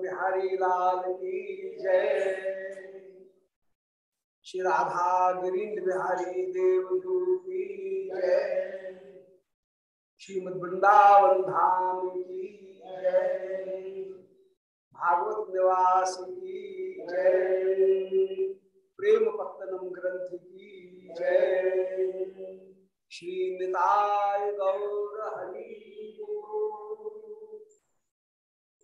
बिहारी लाल की जय। श्री राधा गिरीन्द्र बिहारी देव की जय। श्रीमद वृंदावन धाम की जय। भागवत निवास की जय। प्रेम पत्तनम ग्रंथ की जय। श्री निताय गौर हरि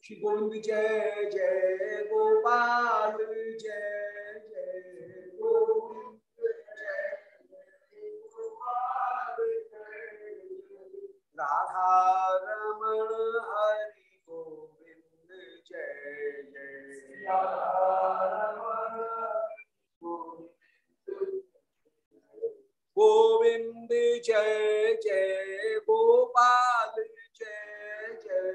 श्री गोविंद जय जय गोपाल जय जय गोविंद राधा रमण हरि गोविंद जय जय गोपाल जय जय।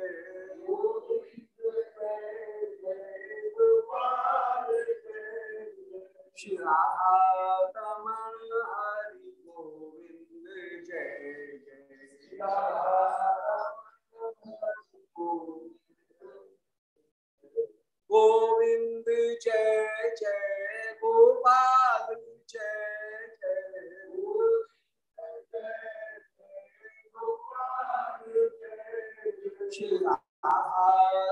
श्री रमण हरि गोविंद जय जय। गोविंद जय जय गोपाल, जय जय।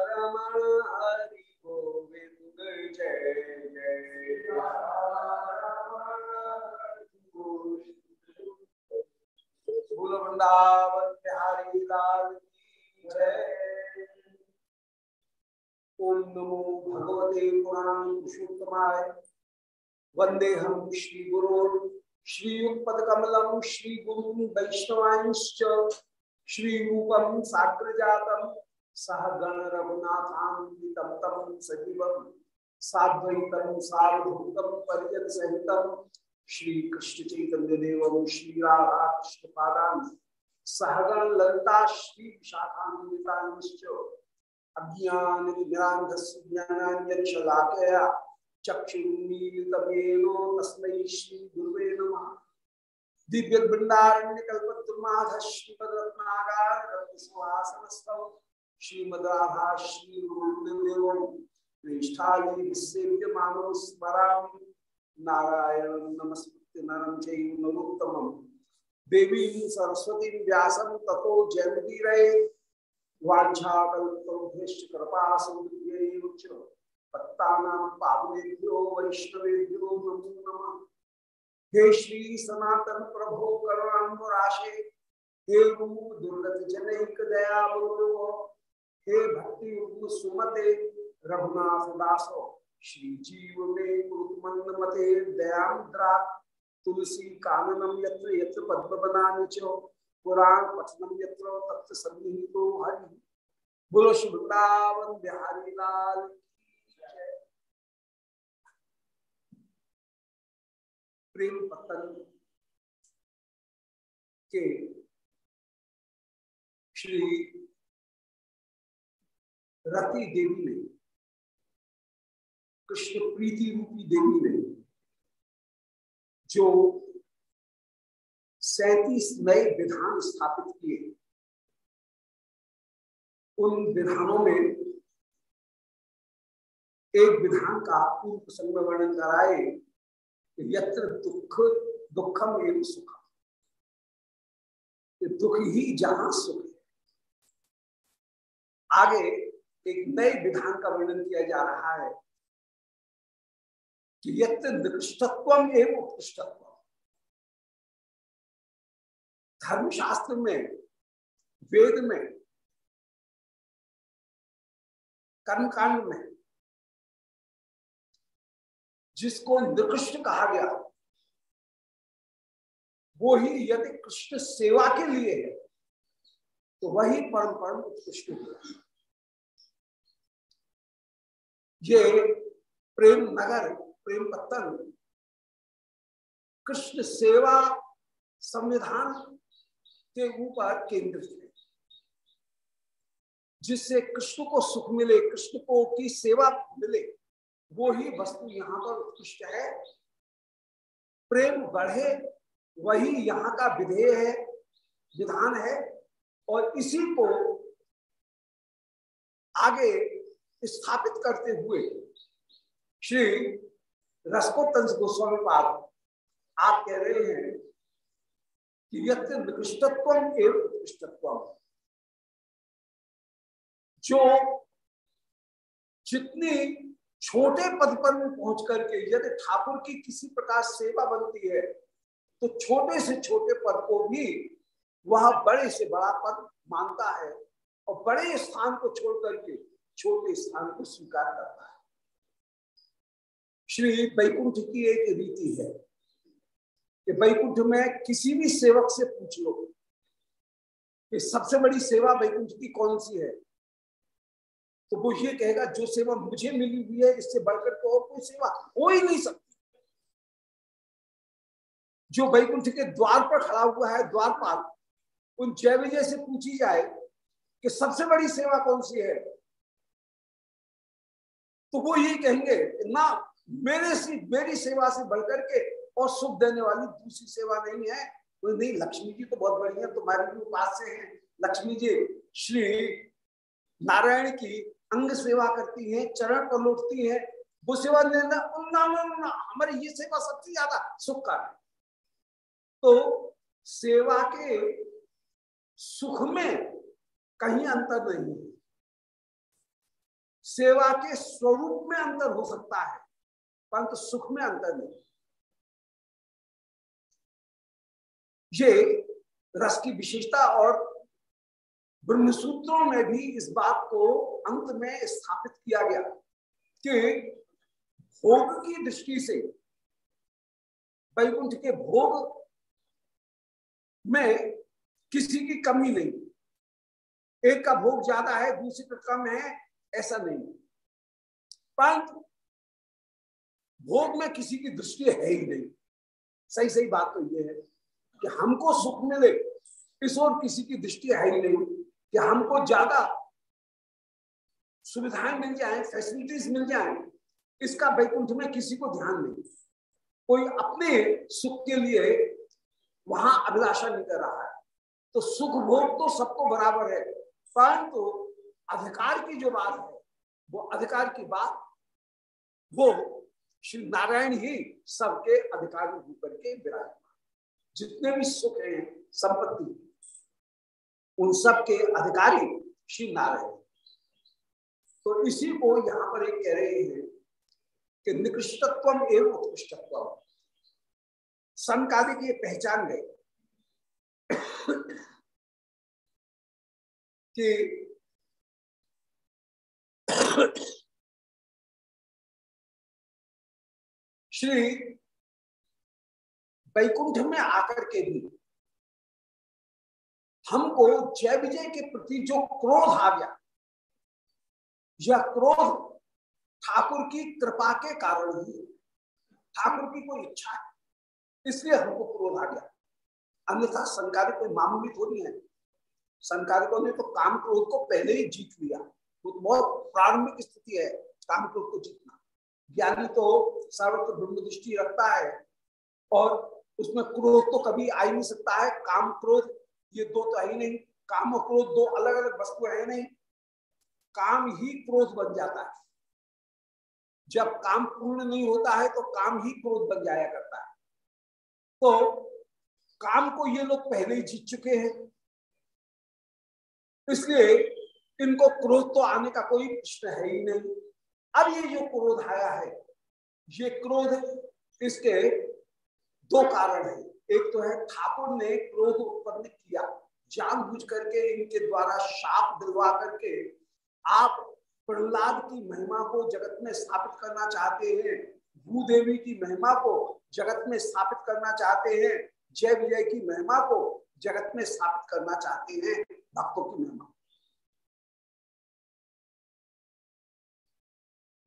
रमण हरि गोविंद जय जय। भूल वृंदावन बिहारी लाल जय। ओम नमो भगवते पुराण पुरुषोत्तमाय। वंदे हम श्री गुरु श्रीयुक्पद श्री गुरु वैष्णवांश्च। श्री रूपम साग्र जातम सह गण रघुनाथान्वितम तम सजीवम साद्वैतम सावधूतम परिजन सहितम श्री कृष्ण चैतन्य देवम श्री राधा कृष्ण पादान सहगण ललिता श्री शाखान्वितांश्च अज्ञान ज्ञानधस्य ज्ञानांजन शलाकया चक्षुरुन्मीलितमेनो तस्मै श्री गुरुवे नमः। दिव्य वृंदारण्य कल्पद्रुमाध श्रीमद रत्नागार रत्न सुहासनस्तव श्रीमद राधा श्री गुरुदेव पृष्ठाली सेव्य स्मरामि नारायण नमस्ते नरम चैव नरोत्तमम्। देवी सरस्वती व्यासं ततो जयमुदीरये वाञ्छाकल्पतरुभ्यश्च कृपा सनातन प्रभो करुणाम्बराशे हे रूप दुर्गत जनैक दयावलो हे भक्ति सुमते रघुनाथ दासो, श्री जीव में मंद मते दयांद्रा तुलसी काननम यत्र यत्र पद्म बनानी चो। पुराण पठनम यत्र तत्र सन्निहितो हरि। बोलो श्री वृंदावन बिहारी लाल प्रेम पतन के श्री रति देवी ने, कृष्ण प्रीति रूपी देवी ने, जो सैतीस नए विधान स्थापित किए। उन विधानों में एक विधान का पूर्व प्रसंग में वर्णन कराए, यत्र दुख, दुखम एवं सुखम। दुख ही जहाँ सुख है। आगे एक नए विधान का वर्णन किया जा रहा है कि यत्र निकृष्टत्व एवं उत्कृष्टत्व धर्मशास्त्र में, वेद में, कर्मकांड में, जिसको निकृष्ट कहा गया, वो ही यदि कृष्ण सेवा के लिए है तो वही परम परम उत्कृष्ट हुआ ये प्रेम नगर, प्रेम पत्तन, कृष्ण सेवा संविधान के ऊपर केंद्रित है, जिससे कृष्ण को सुख मिले, कृष्ण को की सेवा मिले, वो ही वस्तु यहाँ पर उत्कृष्ट है। प्रेम बढ़े, वही यहाँ का विधेय है, विधान है, और इसी को आगे स्थापित करते हुए श्री रसकोत्तंस गोस्वामी पाद आप कह रहे हैं निकृष्टत्व एवं उत्कृष्टत्व जो जितनी छोटे पद पर में पहुँच करके यदि ठाकुर की किसी प्रकार सेवा बनती है तो छोटे से छोटे पद को भी वह बड़े से बड़ा पद मानता है और बड़े स्थान को छोड़ करके छोटे स्थान को स्वीकार करता है। श्री वैकुंठ की एक रीति है। कि वैकुंठ में किसी भी सेवक से पूछ लो कि सबसे बड़ी सेवा वैकुंठ की कौन सी है? तो वो ये कहेगा, जो सेवा मुझे मिली हुई है, इससे बढ़कर तो और कोई सेवा हो ही नहीं सकती। जो वैकुंठ के द्वार पर खड़ा हुआ है, द्वार द्वारपाल उन जय विजय से पूछी जाए कि सबसे बड़ी सेवा कौन सी है? तो वो ये कहेंगे ना, मेरे से, मेरी सेवा से बढ़कर के और सुख देने वाली दूसरी सेवा नहीं है तो नहीं, लक्ष्मी जी तो बहुत है, तुम्हारे भी उपास से है। लक्ष्मी जी, श्री नारायण की अंग सेवा करती है, चरण पर लौटती है। वो सेवा देना उन्ना उन्ना हमारी ये सेवा सबसे ज़्यादा सुख का है। तो सेवा के सुख में कहीं अंतर नहीं है। सेवा के स्वरूप में अंतर हो सकता है, परंतु सुख में अंतर नहीं ये रस की विशेषता और ब्रह्मसूत्रों में भी इस बात को अंत में स्थापित किया गया कि भोग की दृष्टि से वैकुंठ के भोग में किसी की कमी नहीं। एक का भोग ज़्यादा है, दूसरे का कम है, ऐसा नहीं। परंतु भोग में किसी की दृष्टि है ही नहीं। सही सही बात तो यह है। कि हमको सुख मिले, इस और किसी की दृष्टि है ही नहीं कि हमको ज़्यादा सुविधाएँ मिल जाए फैसिलिटीज़ मिल जाए, इसका वैकुंठ में किसी को ध्यान नहीं। कोई अपने सुख के लिए वहाँ अभिलाषा नहीं कर रहा है। तो सुख भोग तो सबको बराबर है, परंतु तो अधिकार की जो बात है, वो अधिकार की बात वो श्री नारायण ही सबके अधिकारी होकर के विराजमान जितने भी सुख हैं, संपत्ति, उन सब के अधिकारी श्री नारायण। तो इसी को यहाँ पर एक कह रहे हैं कि निकृष्टत्व एवं उत्कृष्टत्व संकादिक ये पहचान गए कि श्री वैकुंठ में आकर के भी हमको जय विजय के प्रति जो क्रोध आ गया, यह क्रोध ठाकुर की कृपा के कारण ही ठाकुर की कोई इच्छा है, इसलिए हमको क्रोध आ गया। अन्यथा संकारिक कोई मामूली थोड़ी है। संकारिकों ने तो काम क्रोध को पहले ही जीत लिया। वो तो बहुत प्रारंभिक स्थिति है, काम क्रोध को जीतना। ज्ञानी तो सर्वत्र ब्रह्म दृष्टि रखता है और उसमें क्रोध तो कभी आ ही नहीं सकता है। काम क्रोध, ये दो तो है ही नहीं। काम और क्रोध दो अलग अलग वस्तु है नहीं। काम ही क्रोध बन जाता है। जब काम पूर्ण नहीं होता है तो काम ही क्रोध बन जाया करता है। तो काम को ये लोग पहले ही जीत चुके हैं। इसलिए इनको क्रोध तो आने का कोई प्रश्न है ही नहीं। अब ये जो क्रोध आया है, ये क्रोध इसके दो कारण है। एक तो है, ठाकुर ने क्रोध उत्पन्न किया, जानबूझ करके इनके द्वारा शाप दिलवा करके आप प्रहलाद की महिमा को जगत में स्थापित करना चाहते हैं, भूदेवी की महिमा को जगत में स्थापित करना चाहते हैं, जय विजय की महिमा को जगत में स्थापित करना चाहते हैं, भक्तों की महिमा।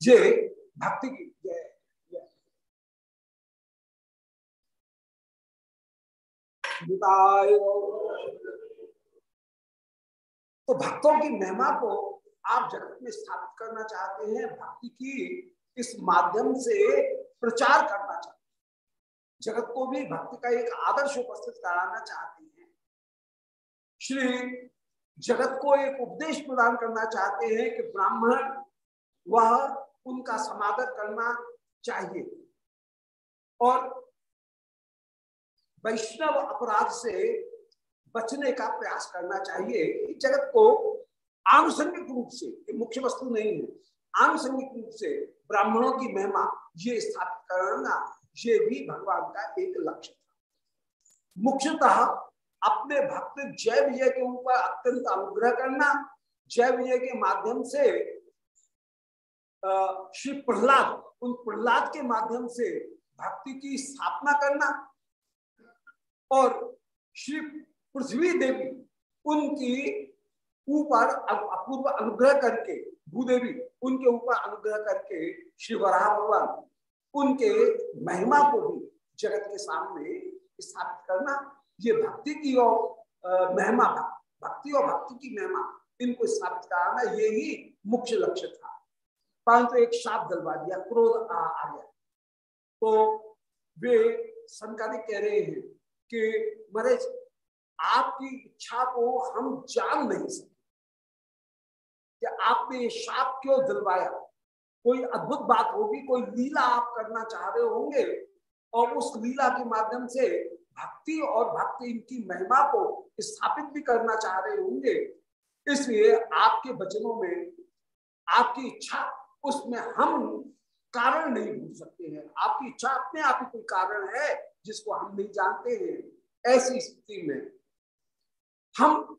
ये भक्ति की तो भक्तों की महिमा को आप जगत में स्थापित करना चाहते हैं, भक्ति की इस माध्यम से प्रचार करना चाहते हैं। जगत को भी भक्ति का एक आदर्श उपस्थित कराना चाहते हैं। श्री जगत को एक उपदेश प्रदान करना चाहते हैं कि ब्राह्मण, वह उनका समादर करना चाहिए। और वैष्णव अपराध से बचने का प्रयास करना चाहिए। जगत को आनुषंगिक रूप से मुख्य वस्तु नहीं है, आनुषंगिक रूप से ब्राह्मणों की महिमा, ये स्थापित करना, ये भी भगवान का एक लक्ष्य था। मुख्यतः अपने भक्त जय विजय के ऊपर अत्यंत अनुग्रह करना, जय विजय के माध्यम से श्री प्रहलाद, उन प्रहलाद के माध्यम से भक्ति की स्थापना करना और श्री पृथ्वी देवी उनकी ऊपर अपूर्व अनुग्रह करके भूदेवी उनके ऊपर अनुग्रह करके श्री वराह भगवान उनके महिमा को भी जगत के सामने स्थापित करना ये भक्ति की और महिमा भक्ति और भक्ति की महिमा इनको स्थापित कराना ये ही मुख्य लक्ष्य था। परंतु एक शाप दलवा दिया क्रोध आ, आ गया। तो वे संकालिक कह रहे हैं कि महाराज आपकी इच्छा को हम जान नहीं सकते। कि आपने ये शाप क्यों दिलवाया? कोई अद्भुत बात होगी, कोई लीला आप करना चाह रहे होंगे और उस लीला के माध्यम से भक्ति और भक्ति इनकी महिमा को स्थापित भी करना चाह रहे होंगे। इसलिए आपके वचनों में, आपकी इच्छा, उसमें हम कारण नहीं भूल सकते हैं। आपकी इच्छा अपने आप ही कोई कारण है। जिसको हम नहीं जानते हैं, ऐसी स्थिति में हम,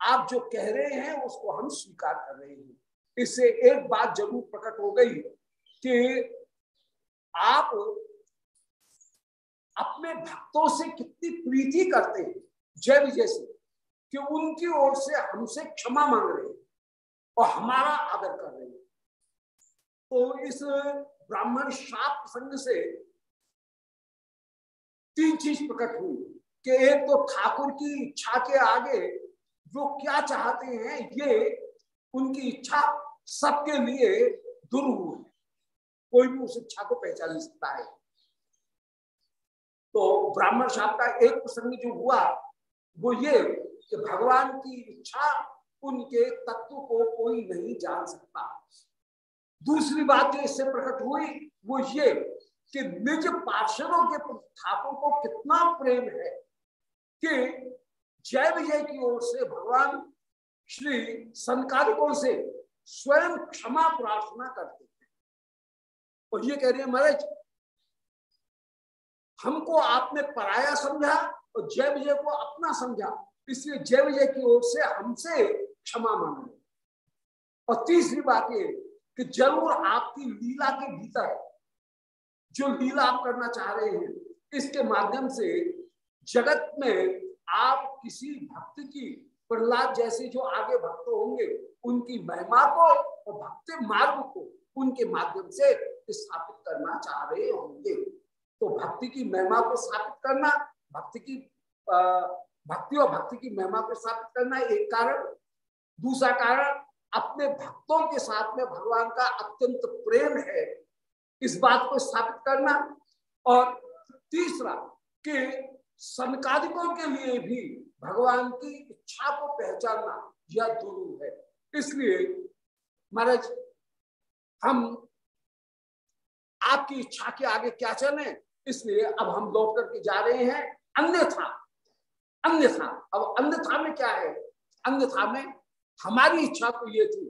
आप जो कह रहे हैं, उसको हम स्वीकार कर रहे हैं। इससे एक बात ज़रूर प्रकट हो गई कि आप अपने भक्तों से कितनी प्रीति करते हैं। जय विजय से कि उनकी ओर से हमसे क्षमा मांग रहे हैं और हमारा आदर कर रहे हैं। तो इस ब्राह्मण शाप प्रसंग से तीन चीज़ प्रकट हुई कि एक तो ठाकुर की इच्छा के आगे जो क्या चाहते हैं, ये उनकी इच्छा सबके लिए दुर्व है कोई भी उस इच्छा को पहचान सकता है। तो ब्राह्मण साहब का एक प्रसंग जो हुआ, वो ये कि भगवान की इच्छा उनके तत्व को कोई नहीं जान सकता। दूसरी बात जो इससे प्रकट हुई, वो ये कि निज पार्षदों के ठाकुर को कितना प्रेम है कि जय विजय की ओर से भगवान श्री संकालिकों से स्वयं क्षमा प्रार्थना करते हैं। और ये कह रहे हैं, महाराज, हमको आपने पराया समझा और जय विजय को अपना समझा, इसलिए जय विजय की ओर से हमसे क्षमा मांगे। और तीसरी बात ये कि ज़रूर आपकी लीला के भीतर जो लीला आप करना चाह रहे हैं, इसके माध्यम से जगत में आप किसी भक्त की प्रहलाद जैसे जो आगे भक्त होंगे, उनकी महिमा को और भक्ति मार्ग को उनके माध्यम से स्थापित करना चाह रहे होंगे। तो भक्ति की महिमा को स्थापित करना, भक्ति की भक्ति और भक्ति की महिमा को स्थापित करना एक कारण। दूसरा कारण, अपने भक्तों के साथ में भगवान का अत्यंत प्रेम है। इस बात को स्थापित करना। और तीसरा, कि संकादिकों के लिए भी भगवान की इच्छा को पहचानना यह दुरू है। इसलिए महाराज, हम आपकी इच्छा के आगे क्या चले इसलिए अब हम लौट करके जा रहे हैं। अन्यथा अन्यथा, अब अन्यथा में क्या है? अन्यथा में हमारी इच्छा तो ये थी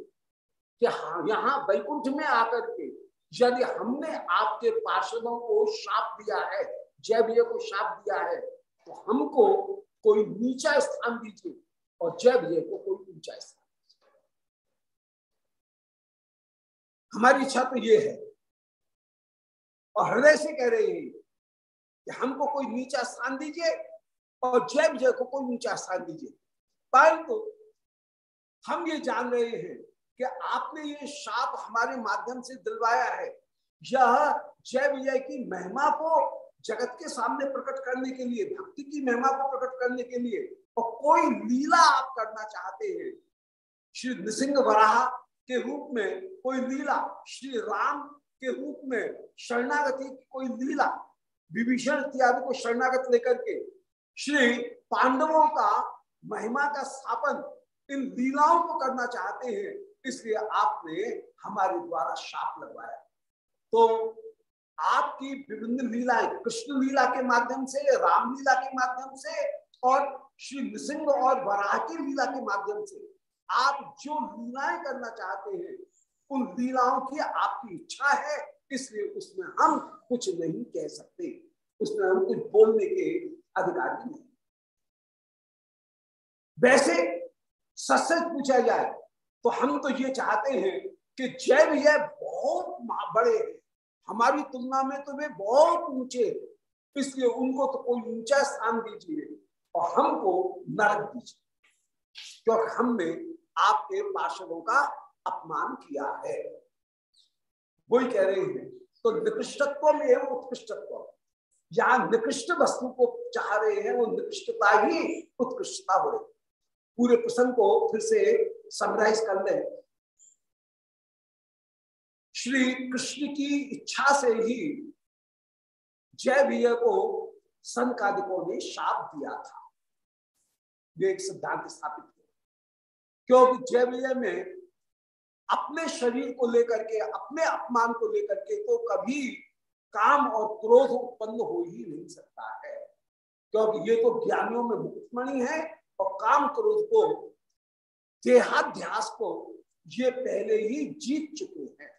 कि हाँ यहाँ वैकुंठ में आकर के यदि हमने आपके पार्षदों को शाप दिया है जय विजय को शाप दिया है तो हमको कोई नीचा स्थान दीजिए और जय विजय को कोई ऊँचा स्थान हमारी इच्छा तो ये है और हृदय से कह रहे हैं कि हमको कोई नीचा स्थान दीजिए और जय विजय को कोई नीचा स्थान दीजिए। परंतु हम ये जान रहे हैं कि आपने ये शाप हमारे माध्यम से दिलवाया है। यह जय विजय की महिमा को जगत के सामने प्रकट करने के लिए, भक्ति की महिमा को प्रकट करने के लिए और कोई लीला आप करना चाहते हैं, श्री नृसिंह वराह के रूप में कोई लीला, श्री राम के रूप में शरणागति की कोई लीला, विभीषण इत्यादि को शरणागत लेकर के श्री पांडवों का महिमा का स्थापन इन लीलाओं को करना चाहते हैं इसलिए आपने हमारे द्वारा शाप लगवाया। तो आपकी विभिन्न लीलाएँ, कृष्ण लीला के माध्यम से, राम लीला के माध्यम से, और श्री नृसिंह और वराह की लीला के माध्यम से, आप जो लीलाएँ करना चाहते हैं, उन लीलाओं की आपकी इच्छा है, इसलिए उसमें हम कुछ नहीं कह सकते। उसमें हम कुछ बोलने के अधिकारी नहीं। वैसे सच पूछा जाए तो हम तो ये चाहते हैं कि जय विजय बहुत बड़े हमारी तुलना में तो वे बहुत ऊँचे इसलिए उनको तो कोई ऊँचा स्थान दीजिए और हमको नरक दीजिए। क्योंकि हमने आपके पार्षदों का अपमान किया है। वही कह रहे हैं तो निकृष्टत्व में उत्कृष्टत्व। जहाँ निकृष्ट वस्तु को चाह रहे हैं, वो निकृष्टता ही उत्कृष्टता हो रही। पूरे प्रसंग को फिर से समराइज कर ले। श्री कृष्ण की इच्छा से ही जय विजय को संकादिकों ने शाप दिया था। ये एक सिद्धांत स्थापित किया क्योंकि जय में अपने शरीर को लेकर के, अपने अपमान को लेकर के तो कभी काम और क्रोध उत्पन्न हो ही नहीं सकता है। क्योंकि ये तो ज्ञानियों में मुक्तमणि है और काम क्रोध को देहाध्यास को ये पहले ही जीत चुके हैं।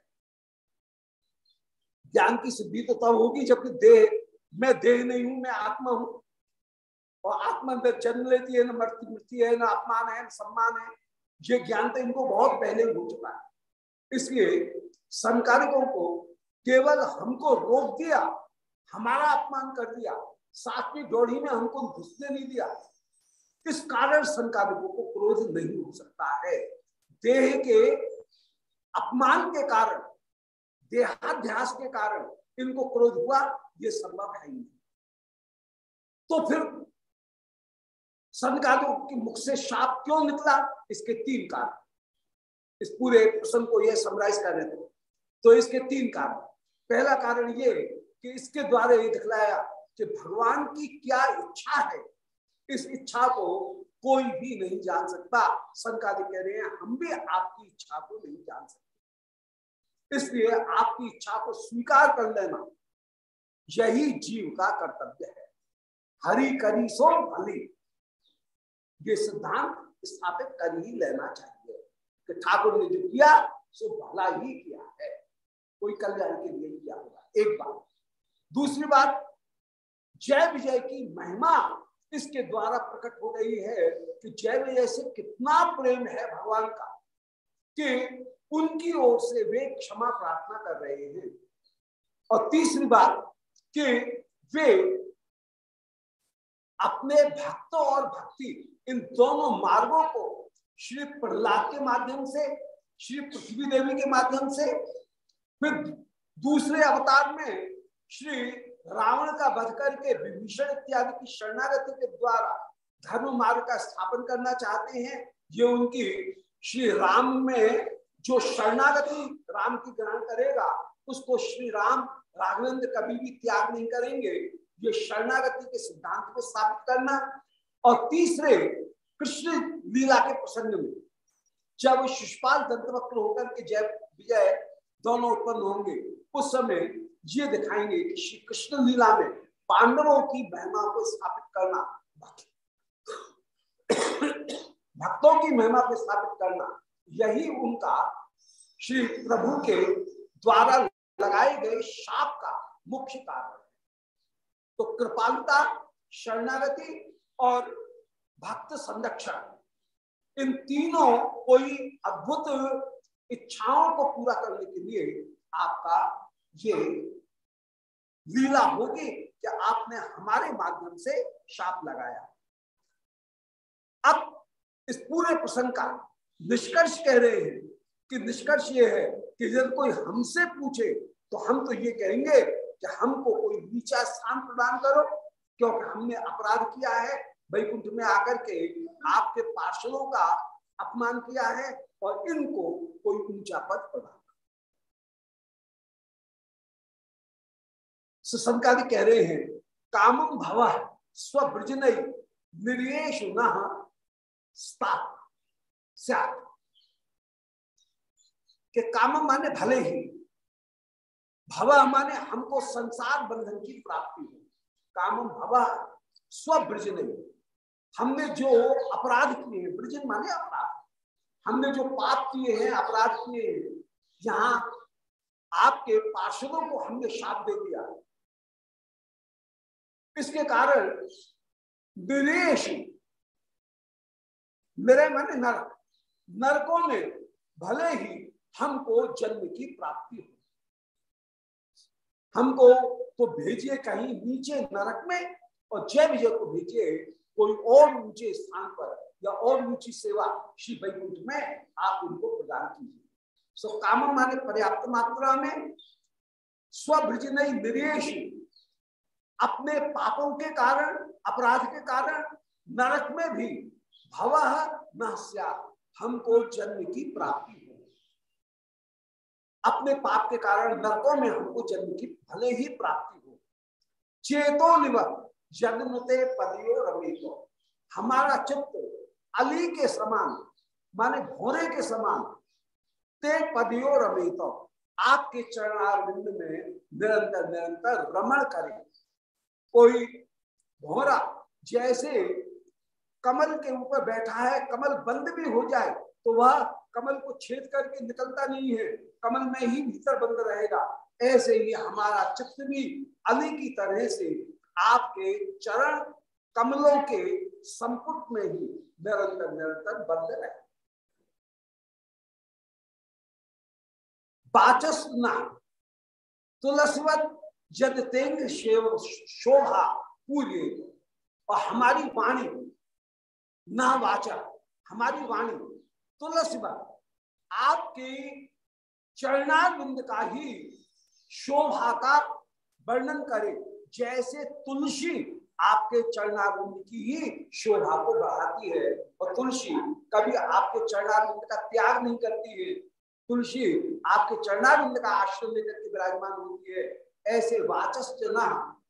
ज्ञान की सिद्धि तो तब होगी जबकि देह, मैं देह नहीं हूँ, मैं आत्मा हूँ। और आत्मा अंदर जन्म लेती है, ना मृत्यु मृत्यु है, ना अपमान है, ना सम्मान है। ये ज्ञान तो इनको बहुत पहले ही हो चुका है। इसलिए संकारिकों को केवल हमको रोक दिया, हमारा अपमान कर दिया सातवीं डोढ़ी में हमको घुसने नहीं दिया इस कारण संकारिकों को क्रोध नहीं हो सकता है? देह के अपमान के कारण, देहाध्यास के कारण इनको क्रोध हुआ, ये संभव है नहीं। तो फिर संकारिकों के मुख से शाप क्यों निकला? इसके तीन कारण। इस पूरे प्रसंग को यह समराइज कर रहे थे। तो इसके तीन कारण। पहला कारण ये कि इसके द्वारा ये दिखलाया कि भगवान की क्या इच्छा है? इस इच्छा को कोई भी नहीं जान सकता। संकादिक कह रहे हैं, हम भी आपकी इच्छा को नहीं जान सकते। इसलिए आपकी इच्छा को स्वीकार कर लेना, यही जीव का कर्तव्य है। हरि करी सो भली, ये सिद्धांत स्थापित कर ही लेना चाहिए कि ठाकुर ने जो किया, सो भला ही किया है। कोई कल्याण के लिए किया होगा एक बात। दूसरी बात, जय विजय की महिमा इसके द्वारा प्रकट हो गई है कि जय विजय से कितना प्रेम है भगवान का कि उनकी ओर से वे क्षमा प्रार्थना कर रहे हैं। और तीसरी बात कि वे अपने भक्तों और भक्ति इन दोनों मार्गों को श्री प्रहलाद के माध्यम से, श्री पृथ्वी देवी के माध्यम से, फिर दूसरे अवतार में श्री रावण का वध करके, विभीषण इत्यादि की शरणागति के द्वारा धर्म मार्ग का स्थापन करना चाहते हैं, ये उनकी श्री राम में जो शरणागति राम की ग्रहण करेगा, उसको श्री राम राघवेंद्र कभी भी त्याग नहीं करेंगे। ये शरणागति के सिद्धांत को स्थापित करना। और तीसरे, कृष्ण लीला के प्रसंग में, जब शिषपाल दंतवक्र होकर के जय, विजय दोनों उत्पन्न होंगे, उस समय ये दिखाएँगे कि श्री कृष्ण लीला में पांडवों की महिमा को स्थापित करना। भक्तों की महिमा को स्थापित करना, यही उनका श्री प्रभु के द्वारा लगाए गए शाप का मुख्य कारण है। तो कृपालता, शरणागति और भक्त संरक्षण, इन तीनों कोई अद्भुत इच्छाओं को पूरा करने के लिए आपका ये लीला होगी कि आपने हमारे माध्यम से शाप लगाया। अब इस पूरे प्रसंग का निष्कर्ष कह रहे हैं कि निष्कर्ष ये है कि यदि कोई हमसे पूछे तो हम तो ये कहेंगे कि हमको कोई नीचा स्थान प्रदान करो, क्योंकि हमने अपराध किया है, वैकुंठ में आकर के आपके पार्षदों का अपमान किया है और इनको कोई ऊँचा पद प्रदान सुसंकारी कह रहे हैं कामम भव स्वब्रज निर्येश न के काम माने भले ही, भव माने हमको संसार बंधन की प्राप्ति हो। काम भव नहीं हमने जो अपराध किए ब्रजन माने अपराध। हमने जो पाप किए हैं, अपराध किए यहाँ आपके पार्षदों को हमने शाप दे दिया। इसके कारण निरेश मेरे मन नरक, नरकों में भले ही हमको जन्म की प्राप्ति हो। हमको तो भेजिए कहीं नीचे नरक में और जय विजय को भेजिए, कोई और ऊँचे स्थान पर या और ऊँची सेवा श्री वैकुंठ में आप उनको प्रदान कीजिए। सो काम माने पर्याप्त मात्रा में स्वभ्रज निवेश अपने पापों के कारण, अपराध के कारण, नरक में भी भव न हमको जन्म की प्राप्ति हो। अपने पाप के कारण नरकों में हमको जन्म की भले ही प्राप्ति हो। चेतो निव जन्मते पदियो रमेतो। हमारा चित्त अली के समान, माने भोरे के समान, ते पदियो रमेतो। आपके चरणारविंद में निरंतर निरंतर रमण करे। कोई भोरा जैसे कमल के ऊपर बैठा है, कमल बंद भी हो जाए तो वह कमल को छेद करके निकलता नहीं है। कमल में ही भीतर बंद रहेगा। ऐसे ही हमारा चित्त भी अली की तरह से आपके चरण कमलों के संपुट में ही निरंतर निरंतर बंद रहे। बाचस्ना तुलसीवत जद तेंग शोभा पूरी और हमारी वाणी ना वाचा, हमारी वाणी तुलसी आपके चरणारविंद का ही शोभा का वर्णन करे, जैसे तुलसी आपके चरणारविंद की ही शोभा को बढ़ाती है, और तुलसी कभी आपके चरणारविंद का त्याग नहीं करती है। तुलसी आपके चरणारविंद का आश्रम लेकर के विराजमान होती है ऐसे वाचस्व ना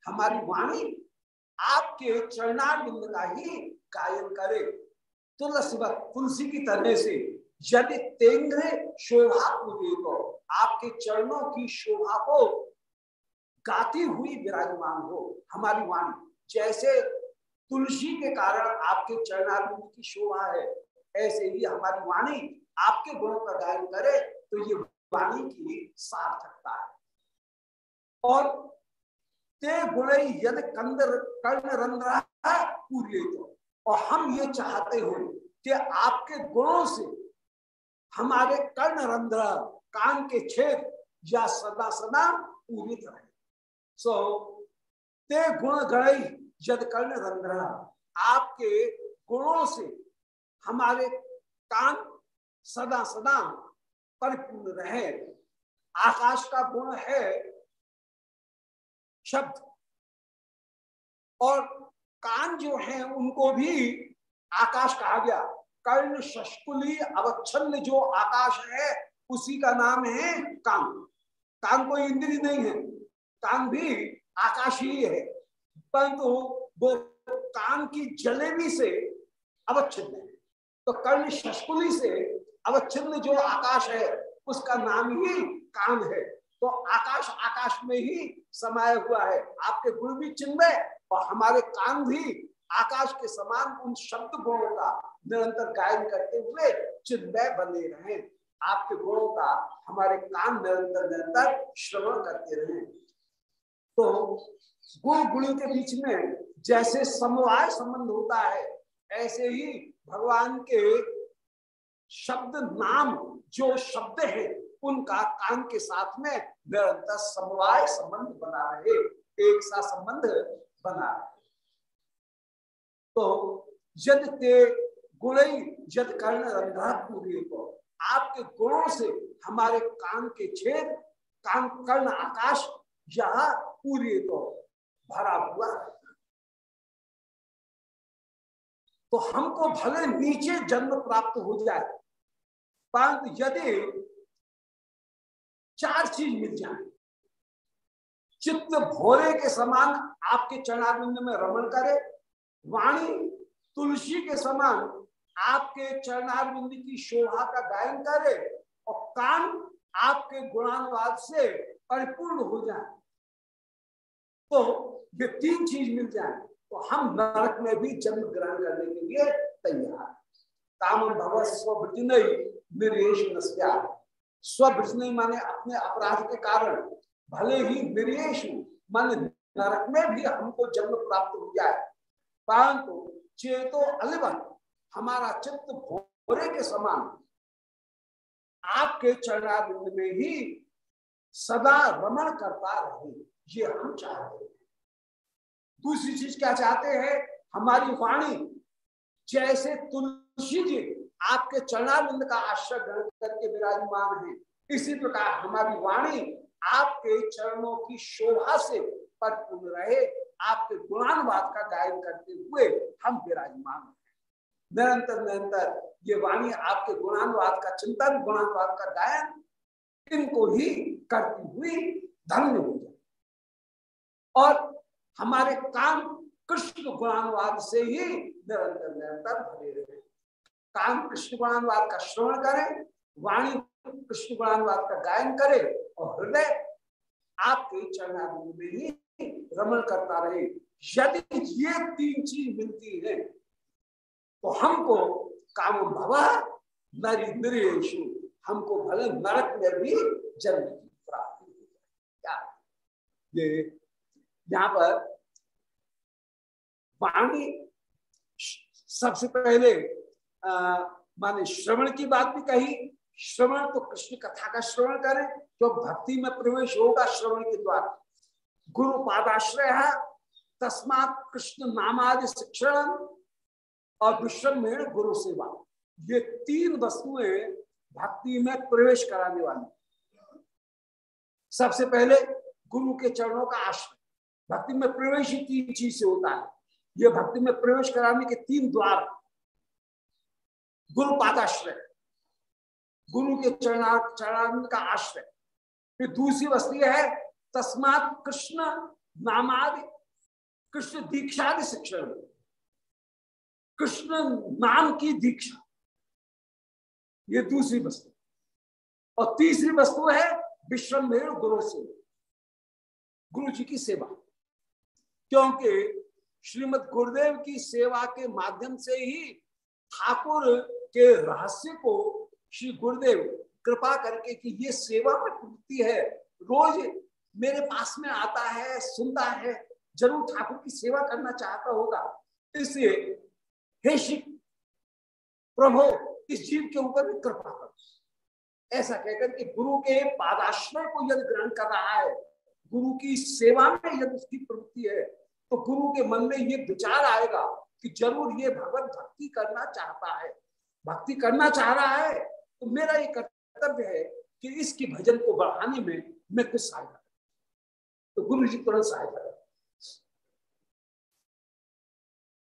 हमारी वाणी आपके चरणारविंद का ही गायन करे। तुलसी तुलसी की तरह से यदि तेंग्रे शोभा तो आपके चरणों की शोभा को गाती हुई विराजमान हो हमारी वाणी। जैसे तुलसी के कारण आपके चरणार्थ की शोभा है, ऐसे ही हमारी वाणी आपके गुणों का गायन करे तो ये वाणी की सार्थकता है। और ते गुण यदि कंदर कर्ण रंध्र पूरी तो। और हम ये चाहते हो कि आपके गुणों से हमारे कर्ण रंध्र कान के छेद या सदा सदा पूरित रहे। सो so, ते गुण गणई यद कर्ण रंध्र आपके गुणों से हमारे कान सदा सदा परिपूर्ण रहे। आकाश का गुण है शब्द। और कान जो है, उनको भी आकाश कहा गया। कर्ण शशकुली अवच्छन्न जो आकाश है, उसी का नाम है कान। कान कोई इंद्री नहीं है, कान भी आकाश ही। है परंतु वो कान की जलेबी से अवच्छिन्न है। तो कर्ण शशकुली से अवच्छिन्न जो आकाश है, उसका नाम ही कान है। तो आकाश आकाश में ही समाया हुआ है। आपके गुरु भी चिन्मय और हमारे कान भी आकाश के समान उन शब्द गुणों का निरंतर गायन करते हुए चिन्मय बने रहे। आपके गुणों का हमारे कान निरंतर निरंतर श्रवण करते रहे। तो गुण गुणों के बीच में जैसे समवाय संबंध होता है, ऐसे ही भगवान के शब्द नाम जो शब्द है उनका कान के साथ में निरंतर समवाय संबंध बना रहे, एक सा संबंध बना रहे। तो यद ते गुण यद कर्ण रंधा पूरी को, आपके गुणों से हमारे कान के छेद कान कर्ण आकाश यह पूरी को भरा हुआ तो हमको भले नीचे जन्म प्राप्त हो जाए, परंतु यदि चार चीज़ मिल जाए। चित्त भोरे के समान आपके चरणाबिंद में रमण करे। वाणी तुलसी के समान आपके चरणाबिंद की शोभा का गायन करे और कान आपके गुणानुवाद से परिपूर्ण हो जाए। तो ये तीन चीज़ मिल जाए तो हम नरक में भी जन्म ग्रहण करने के लिए तैयार काम भगवत स्वृजन निर्देश स्वृजन माने अपने अपराध के कारण। भले ही निर्देश माने नरक में भी हमको जन्म प्राप्त हो जाए परंतु चेतो अलवन हमारा चित्त भोरे के समान आपके चरणाबिंद में ही सदा रमण करता रहे, ये हम चाहते हैं। दूसरी चीज़ क्या चाहते हैं? हमारी वाणी जैसे तुलसी जी आपके चरणानंद का आश्रय ग्रहण करके विराजमान है। इसी प्रकार हमारी वाणी आपके चरणों की शोभा से परिपूर्ण रहे, आपके गुणानुवाद का गायन करते हुए हम विराजमान हैं। निरंतर निरंतर ये वाणी आपके गुणानुवाद का चिंतन, गुणानुवाद का गायन इनको ही करती हुई धन्य हो जाए। और हमारे काम कृष्ण गुणानुवाद से ही निरंतर निरंतर भरे रहे। काम कृष्ण गुणानुवाद का श्रवण करें, वाणी कृष्ण गुणानुवाद का गायन करे और हृदय आपके चरणारिंद में ही रमण करता रहे। यदि ये तीन चीज़ मिलती है तो हमको काम भवा नरी निरेशु हमको भले नरक में भी जन्म की प्राप्ति हो जाए। ये यहाँ पर वाणी सबसे पहले माने श्रवण की बात भी कही, श्रवण तो कृष्ण कथा का श्रवण करें, जो भक्ति में प्रवेश होगा श्रवण के द्वारा। गुरु पादाश्रय है, तस्मात कृष्ण नामादि शिक्षण और विश्वमेण गुरु सेवा। ये तीन वस्तुएँ भक्ति में प्रवेश कराने वाली। सबसे पहले गुरु के चरणों का आश्रय। भक्ति में प्रवेश ही तीन चीज़ से होता है। ये भक्ति में प्रवेश कराने के तीन द्वार गुरु पादाश्रय गुरु के चरणा चरण का आश्रय। फिर दूसरी वस्तु यह है, तस्मात कृष्ण नामादि कृष्ण दीक्षादि शिक्षण। कृष्ण नाम की दीक्षा। ये दूसरी वस्तु। और तीसरी वस्तु है विश्वमेर गुरु से। गुरु जी की सेवा। क्योंकि श्रीमद गुरुदेव की सेवा के माध्यम से ही ठाकुर के रहस्य को श्री गुरुदेव कृपा करके कि ये सेवा में पूर्ति है, रोज मेरे पास में आता है, सुनता है, ज़रूर ठाकुर की सेवा करना चाहता होगा। इसलिए हे श्री प्रभु, इस जीव के ऊपर भी कृपा कर। ऐसा कहकर कि गुरु के पादाश्रय को यदि ग्रहण कर रहा है, गुरु की सेवा में यदि उसकी प्रवृत्ति है तो गुरु के मन में ये विचार आएगा कि ज़रूर ये भगवत भक्ति करना चाहता है। भक्ति करना चाह रहा है तो मेरा ये कर्तव्य है कि इसकी भजन को बढ़ाने में मैं कुछ सहायता तो गुरु जी तुरंत सहायता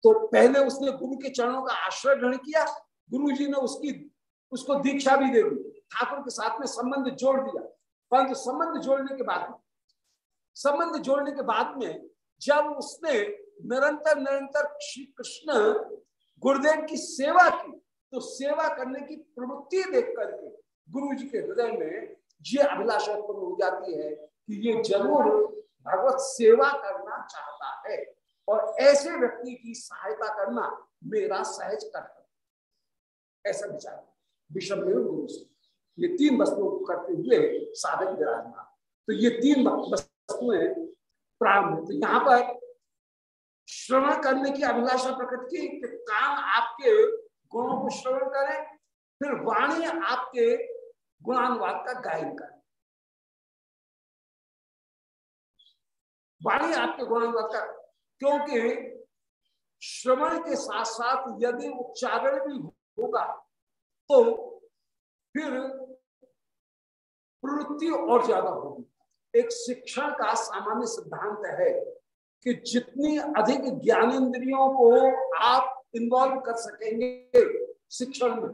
तो पहले उसने गुरु के चरणों का आश्रय ग्रहण किया, गुरु जी ने उसकी, उसको दीक्षा भी दे दी, ठाकुर के साथ में संबंध जोड़ दिया। परंतु संबंध जोड़ने के बाद, संबंध जोड़ने के बाद में जब उसने निरंतर निरंतर श्री कृष्ण गुरुदेव की सेवा की तो सेवा करने की प्रवृत्ति देख करके गुरु जी के हृदय में ये अभिलाषा उत्पन्न हो जाती है कि ये ज़रूर भगवत सेवा करना चाहता है और ऐसे व्यक्ति की सहायता करना मेरा सहज कर्तव्य। ऐसा विचार विषम गुरु से ये तीन वस्तुओं को करते हुए साधक विराजमान। तो ये तीन वस्तुएँ प्रारंभ तो यहाँ पर श्रवण करने की अभिलाषा प्रकट की कि कान आपके गुणों को श्रवण करें, फिर वाणी आपके गुणानुवाद का गायन करें। वाणी आपके गुणानुवाद का, क्योंकि श्रवण के साथ साथ यदि उच्चारण भी होगा तो फिर प्रवृत्ति और ज़्यादा होगी। एक शिक्षण का सामान्य सिद्धांत है कि जितनी अधिक ज्ञानेन्द्रियों को आप इन्वॉल्व कर सकेंगे। शिक्षण में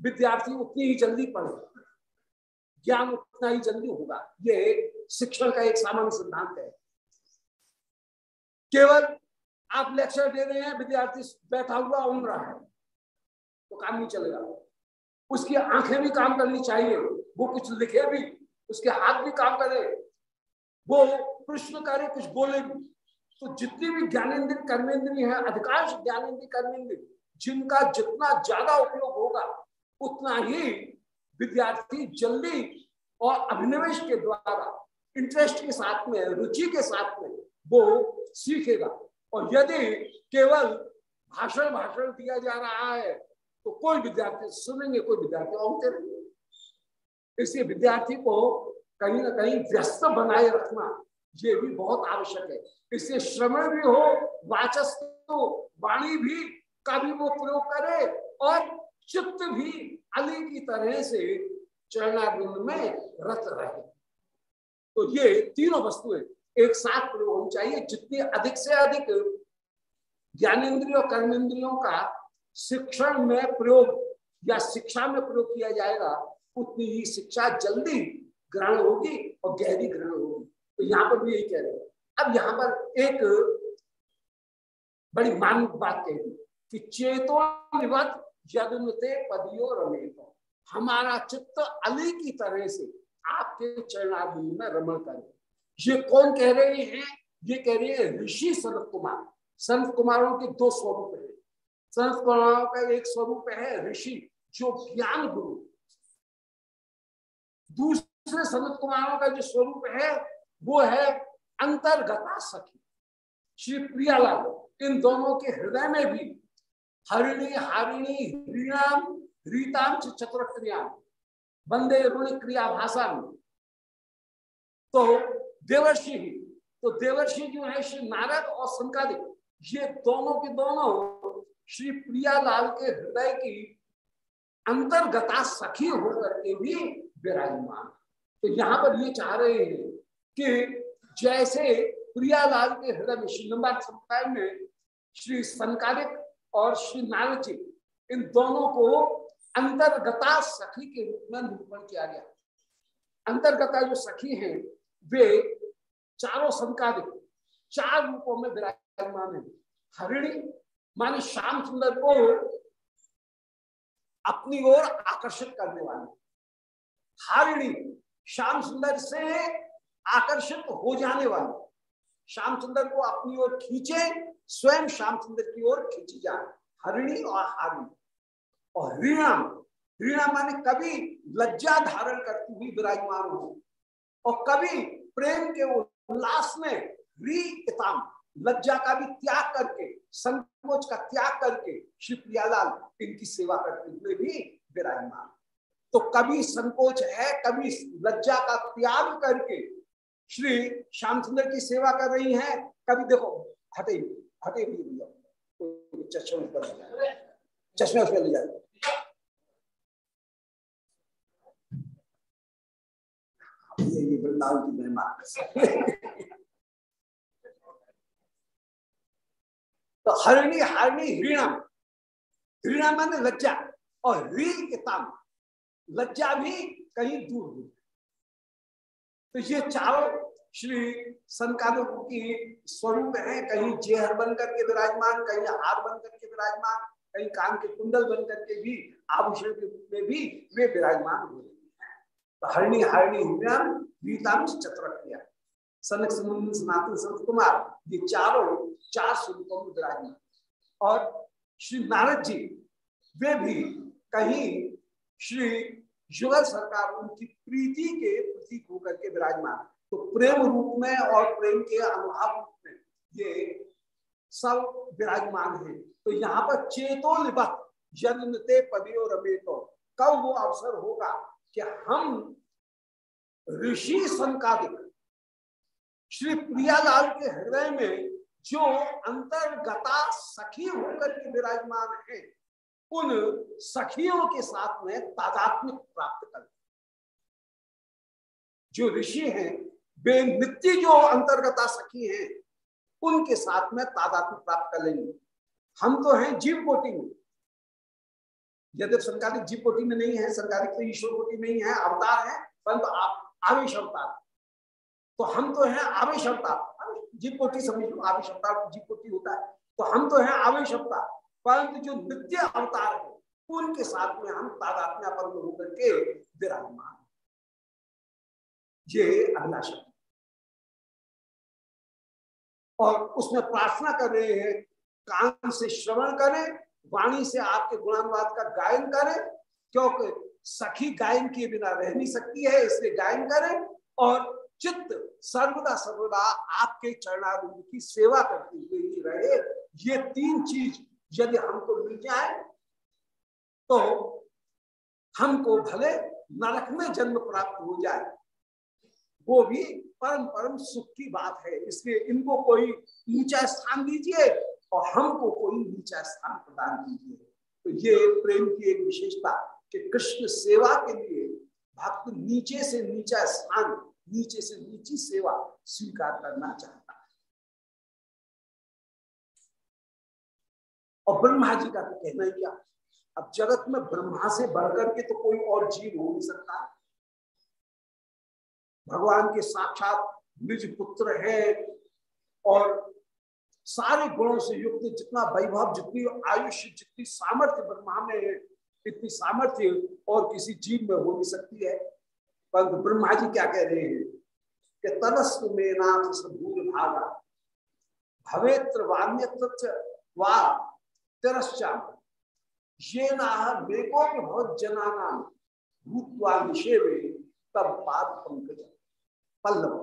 विद्यार्थी उतनी ही जल्दी पढ़े। ज्ञान उतना ही जल्दी होगा। ये शिक्षण का एक सामान्य सिद्धांत है। केवल आप लेक्चर दे रहे हैं, विद्यार्थी बैठा हुआ उम रहा है तो काम नहीं चलेगा। उसकी आँखें भी काम करनी चाहिए। वो कुछ लिखे भी, उसके हाथ भी काम करे। वो प्रश्न करे कुछ बोले भी। तो जितनी भी ज्ञानेन्द्र कर्मेंद्री है, अधिकांश ज्ञानेन्द्र कर्मेंद्र जिनका जितना ज़्यादा उपयोग होगा, उतना ही विद्यार्थी जल्दी और अभिनिवेश के द्वारा इंटरेस्ट के साथ में, रुचि के साथ में वो सीखेगा। और यदि केवल भाषण भाषण दिया जा रहा है तो कोई विद्यार्थी, सुनेंगे कोई विद्यार्थी औते रहेंगे। इसलिए विद्यार्थी को कहीं ना कहीं व्यस्त बनाए रखना ये भी बहुत आवश्यक है। इससे श्रवण भी हो वाचस तो वाणी भी का भी वो प्रयोग करे और चित्त भी अली की तरह से चरणाबिंद में रत रहे। तो ये तीनों वस्तुएँ एक साथ प्रयोग होनी चाहिए। जितनी अधिक से अधिक ज्ञानेन्द्रियों कर्मेंद्रियों का शिक्षण में प्रयोग या शिक्षा में प्रयोग किया जाएगा, उतनी ही शिक्षा जल्दी ग्रहण होगी और गहरी ग्रहण तो यहाँ पर भी यही कह रहे हैं। अब यहाँ पर एक बड़ी मान बात कह दी कि चेतो निवत पदियो रमेत। हमारा चित्त अली की तरह से आपके चरणाबिंद में रमण करे ये कौन कह रहे हैं? ये कह रहे हैं ऋषि सनत कुमार। संत कुमारों के दो स्वरूप है। संत कुमारों का एक स्वरूप है ऋषि, जो ज्ञान गुरु। दूसरे संत कुमारों का जो स्वरूप है वो है अंतर्गता सखी। श्री प्रियालाल इन दोनों के हृदय में भी हरिणी, हारिणी ह्रीणाम रीताम चतुरक्रियाम बंदे ऋण क्रिया भाषा में तो देवर्षि ही तो देवर्षि जो है श्री नारद और संकादिक ये दोनों के दोनों श्री प्रियालाल के हृदय की अंतर्गता सखी होकर के भी विराजमान। तो यहाँ पर ये चाह रहे हैं कि जैसे प्रियालाल के हृदय में श्री नंबर संप्रदाय में श्री संकालिक और श्री नारद इन दोनों को अंतर्गता सखी के रूप में निरूपण किया गया। अंतर्गता जो सखी हैं, वे चारों संकालिक चार रूपों में विराजमान है। हरिणी माने श्याम सुंदर को अपनी ओर आकर्षित करने वाली। हारिणी श्याम सुंदर से आकर्षित हो जाने वाले। श्याम सुंदर को अपनी ओर खींचे, स्वयं श्याम सुंदर की ओर खींची जाए हरिणी और हारिणी। और रीणा रीणा माने कभी लज्जा धारण करती हुई विराजमान हो। और कभी प्रेम के उल्लास में री इताम लज्जा का भी त्याग करके, संकोच का त्याग करके श्री प्रियालाल इनकी सेवा करते हुए भी विराजमान। तो कभी संकोच है, कभी लज्जा का त्याग करके श्री श्याम सुंदर की सेवा कर रही हैं। कभी देखो, हटे हटे भी भैया। चश्मे पर चश्मे पर ले जाए। वृंदावन की तो हरिणी हरिणी हृणम हृणा माने लज्जा और रील के ताम। लज्जा भी कहीं दूर हुई तो ये चारों श्री संकालों की स्वरूप है, कहीं जेहर बन करके विराजमान, कहीं हार बन करके विराजमान, कहीं कान के कुंडल बन करके भी, आभूषण के रूप में भी वे विराजमान हो रही है। तो हरणी हरणी चतुर सनक सनातन संत कुमार, ये चारों चार स्वरूपों में विराजमान। और श्री नारद जी, वे भी कहीं श्री युगल सरकार उनकी प्रीति के प्रतीक होकर के विराजमान। तो प्रेम रूप में और प्रेम के अनुभव रूप में ये सब विराजमान है। तो यहाँ पर चेतो लिबत जन्मते पदियो रमे तो कब वो अवसर होगा कि हम ऋषि संकादिक, श्री प्रियालाल के हृदय में जो अंतर्गता सखी होकर के विराजमान है, उन सखियों के साथ में तादात्मिक प्राप्त कर जो ऋषि हैं, वे नित्य जो अंतर्गता सखी हैं, उनके साथ में तादात्म्य प्राप्त कर लेंगे। हम तो हैं जीव कोटि में। यदि संकालिक जीव कोटि में नहीं है संकालिक तो ईश्वर कोटि में ही है, अवतार है, परंतु आप आवेश अवतार। तो हम तो हैं आवेश अवतार। जीव कोटि समझ लो, आवेश अवतार जीव कोटि होता है। तो हम तो हैं आवेश अवतार, परंतु जो नित्य अवतार है, उनके साथ में हम तादात्म्यापन्न होकर के विराजमान ये अगला शब्द और उसमें प्रार्थना कर रहे हैं, कान से श्रवण करें, वाणी से आपके गुणानुवाद का गायन करें, क्योंकि सखी गायन किए बिना रह नहीं सकती है, इसलिए गायन करें और चित्त सर्वदा सर्वदा आपके चरणारूढ़ की सेवा करते हुए ही रहे। ये तीन चीज़ यदि हमको मिल जाए तो हमको भले नरक में जन्म प्राप्त हो जाए वो भी परम परम सुख की बात है। इसलिए इनको कोई ऊँचा स्थान दीजिए और हमको कोई नीचा स्थान प्रदान कीजिए। तो ये प्रेम की एक विशेषता कि कृष्ण सेवा के लिए भक्त नीचे से नीचा स्थान, नीचे से नीची सेवा स्वीकार करना चाहता है। और ब्रह्मा जी का तो कहना ही क्या? अब जगत में ब्रह्मा से बढ़कर के तो कोई और जीव हो नहीं सकता। भगवान के साक्षात निज पुत्र है। और सारे गुणों से युक्त जितना वैभव, जितनी आयुष्य, जितनी सामर्थ्य ब्रह्मा में है, इतनी सामर्थ्य और किसी जीव में हो नहीं सकती है। परंतु ब्रह्मा जी क्या कह रहे हैं कि तदस्तु में नाथ भूल भागा। भवेत्र वान्य वा ये नाको बहुत जनाना भूतवा निषेवे तब पाद पंकज पल्लव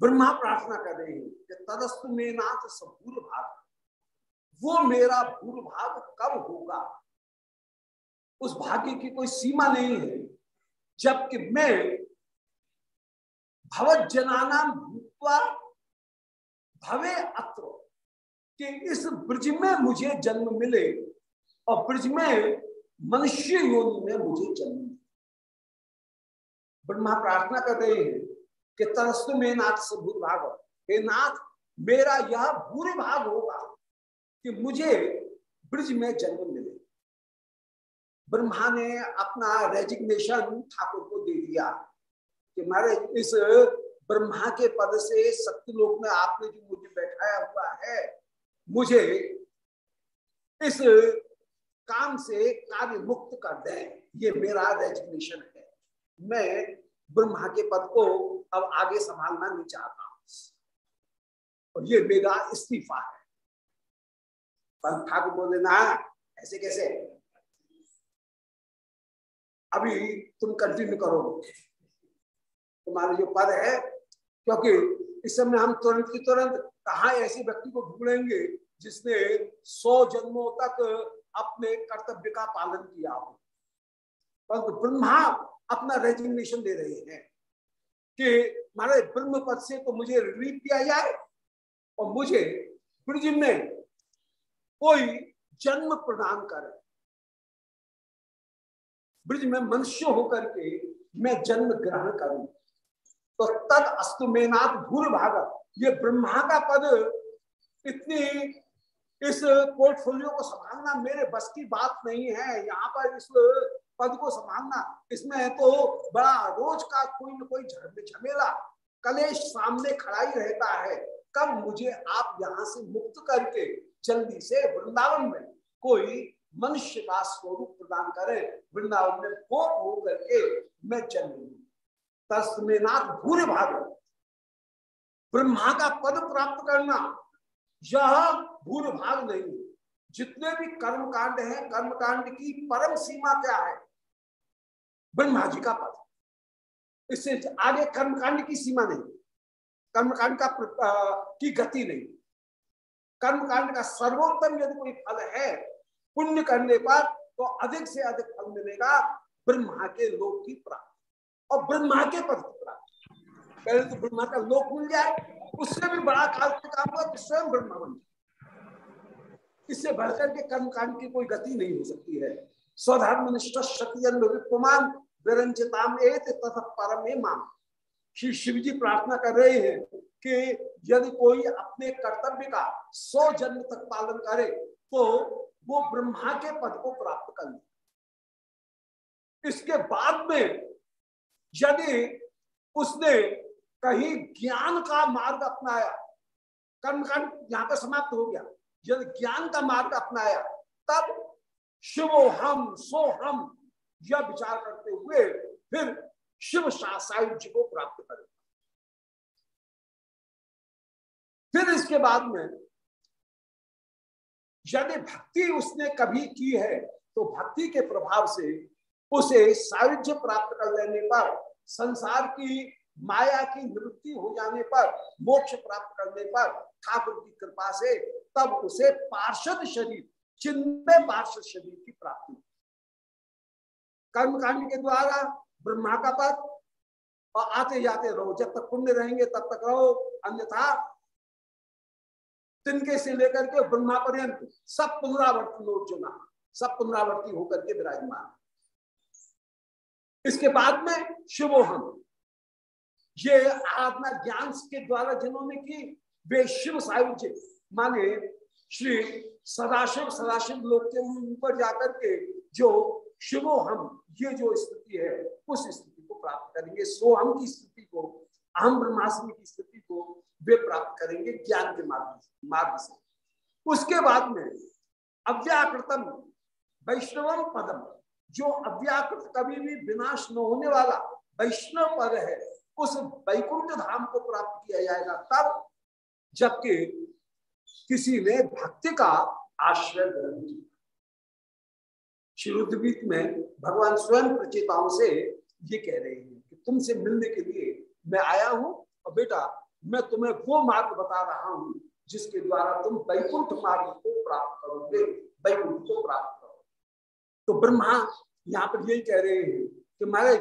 ब्रह्मा प्रार्थना कर रहे हैं कि तदस्तु में नाथ भूल भाग। वो मेरा भूल भाग कब होगा? उस भाग्य की कोई सीमा नहीं है, जबकि मैं भवत जनाना भूतवा भवे अत्र कि इस ब्रज में मुझे जन्म मिले और ब्रज में मनुष्य योनि में मुझे जन्म ब्रह्मा प्रार्थना कर रहे हैं कि तरस्तु में नाथ से भूल भाग हे। नाथ, मेरा यह भूरे भाग होगा कि मुझे ब्रिज में जन्म मिले। ब्रह्मा ने अपना रेजिग्नेशन ठाकुर को दे दिया कि मारे इस ब्रह्मा के पद से सत्यलोक में आपने जो मुझे बैठाया हुआ है, मुझे इस काम से कार्य मुक्त कर दे। ये मेरा रेजिग्नेशन है। मैं ब्रह्मा के पद को अब आगे संभालना नहीं चाहता और ये मेरा इस्तीफा है। पर ठाकुर बोले ना, ऐसे कैसे? अभी तुम कंटिन्यू करो तुम्हारा जो पद है, क्योंकि इस समय हम तुरंत की तुरंत कहा ऐसे व्यक्ति को ढूंढेंगे जिसने सौ जन्मों तक अपने कर्तव्य का पालन किया हो? परंतु ब्रह्मा अपना रेजिग्नेशन दे रहे हैं कि महाराज ब्रह्म पद से तो मुझे रिलीफ दिया जाए और मुझे ब्रज में कोई जन्म प्रदान करे। ब्रज में मनुष्य होकर के मैं जन्म ग्रहण करूँ तो तद अस्तु मेनाथ भूल भाग। ये ब्रह्मा का पद इतनी इस पोर्टफोलियो को संभालना मेरे बस की बात नहीं है। यहाँ पर इस पद को संभालना। इसमें तो बड़ा रोज का कोई ना कोई झमेला, कलेश सामने खड़ा ही रहता है। कब मुझे आप यहाँ से मुक्त करके जल्दी से वृंदावन में कोई मनुष्य का स्वरूप प्रदान करें। वृंदावन में भोग हो करके मैं चल रही नाथ भूरे भाग ब्रह्मा का पद प्राप्त करना, यह भूल भाग नहीं। जितने भी कर्म कांड है कर्म कांड की परम सीमा क्या है? ब्रह्मा जी का पद। इससे आगे कर्मकांड की सीमा नहीं, कर्मकांड का की गति नहीं। कर्मकांड का सर्वोत्तम यदि कोई फल है पुण्य करने पर तो अधिक से अधिक फल मिलेगा ब्रह्मा के लोक की प्राप्त। और ब्रह्मा के पद की प्राप्ति। पहले तो ब्रह्मा का लोक मिल जाए, उससे भी बड़ा काल का काम हुआ तो स्वयं ब्रह्मा बन इससे बढ़कर के कर्मकांड की कोई गति नहीं हो सकती है। स्वधर्म निष्ठ शक्ति विरंजिताम तथा परम माम। श्री शिव जी प्रार्थना कर रहे हैं कि यदि कोई अपने कर्तव्य का सौ जन्म तक पालन करे तो वो ब्रह्मा के पद को प्राप्त कर ले। इसके बाद में यदि उसने कहीं ज्ञान का मार्ग अपनाया कर्म कर्मकांड यहाँ पर समाप्त हो गया। यदि ज्ञान का मार्ग अपनाया, तब शिवो हम सो हम यह विचार करते हुए फिर शिव सायुज्य को प्राप्त करें। फिर इसके बाद में यदि भक्ति उसने कभी की है तो भक्ति के प्रभाव से उसे सायुज्य प्राप्त कर लेने पर, संसार की माया की निवृत्ति हो जाने पर, मोक्ष प्राप्त करने पर ठाकुर की कृपा से तब उसे पार्षद शरीर, चिन्मय पार्षद शरीर की प्राप्ति कर्मकांड के द्वारा ब्रह्मा का पद, और आते जाते रहो। जब तक पुण्य रहेंगे, तब तक रहो। अन्यथा तिनके से लेकर के ब्रह्मा पर्यंत सब पुनरावर्ती नोर्जुना सब पुनरावर्ती होकर के विराजमान। इसके बाद में शिवोहम ये आराधना ज्ञान के द्वारा जिन्होंने की। वे शिव सायुज्य, माने श्री सदाशिव सदाशिव लोग के ऊपर जाकर के जो शिवो हम, ये जो स्थिति है, उस स्थिति को प्राप्त करेंगे। सोहम की स्थिति को, अहम ब्रह्मास्मि की स्थिति को वे प्राप्त करेंगे ज्ञान के मार्ग मार्ग से। उसके बाद में अव्याकृतम, वैष्णवम पदम, जो अव्याकृत कभी भी विनाश न होने वाला वैष्णव पद है, उस वैकुंठ धाम को प्राप्त किया जाएगा। तब जबकि किसी ने भक्ति का आश्रय ग्रहण किया। श्रुद्वीत में भगवान स्वयं प्रचेताओं से ये कह रहे हैं कि तुमसे मिलने के लिए मैं आया हूँ और बेटा, मैं तुम्हें वो मार्ग बता रहा हूँ जिसके द्वारा तुम वैकुंठ मार्ग को प्राप्त करोगे, वैकुंठ को प्राप्त करो तो ब्रह्मा यहाँ पर यही कह रहे हैं कि मारे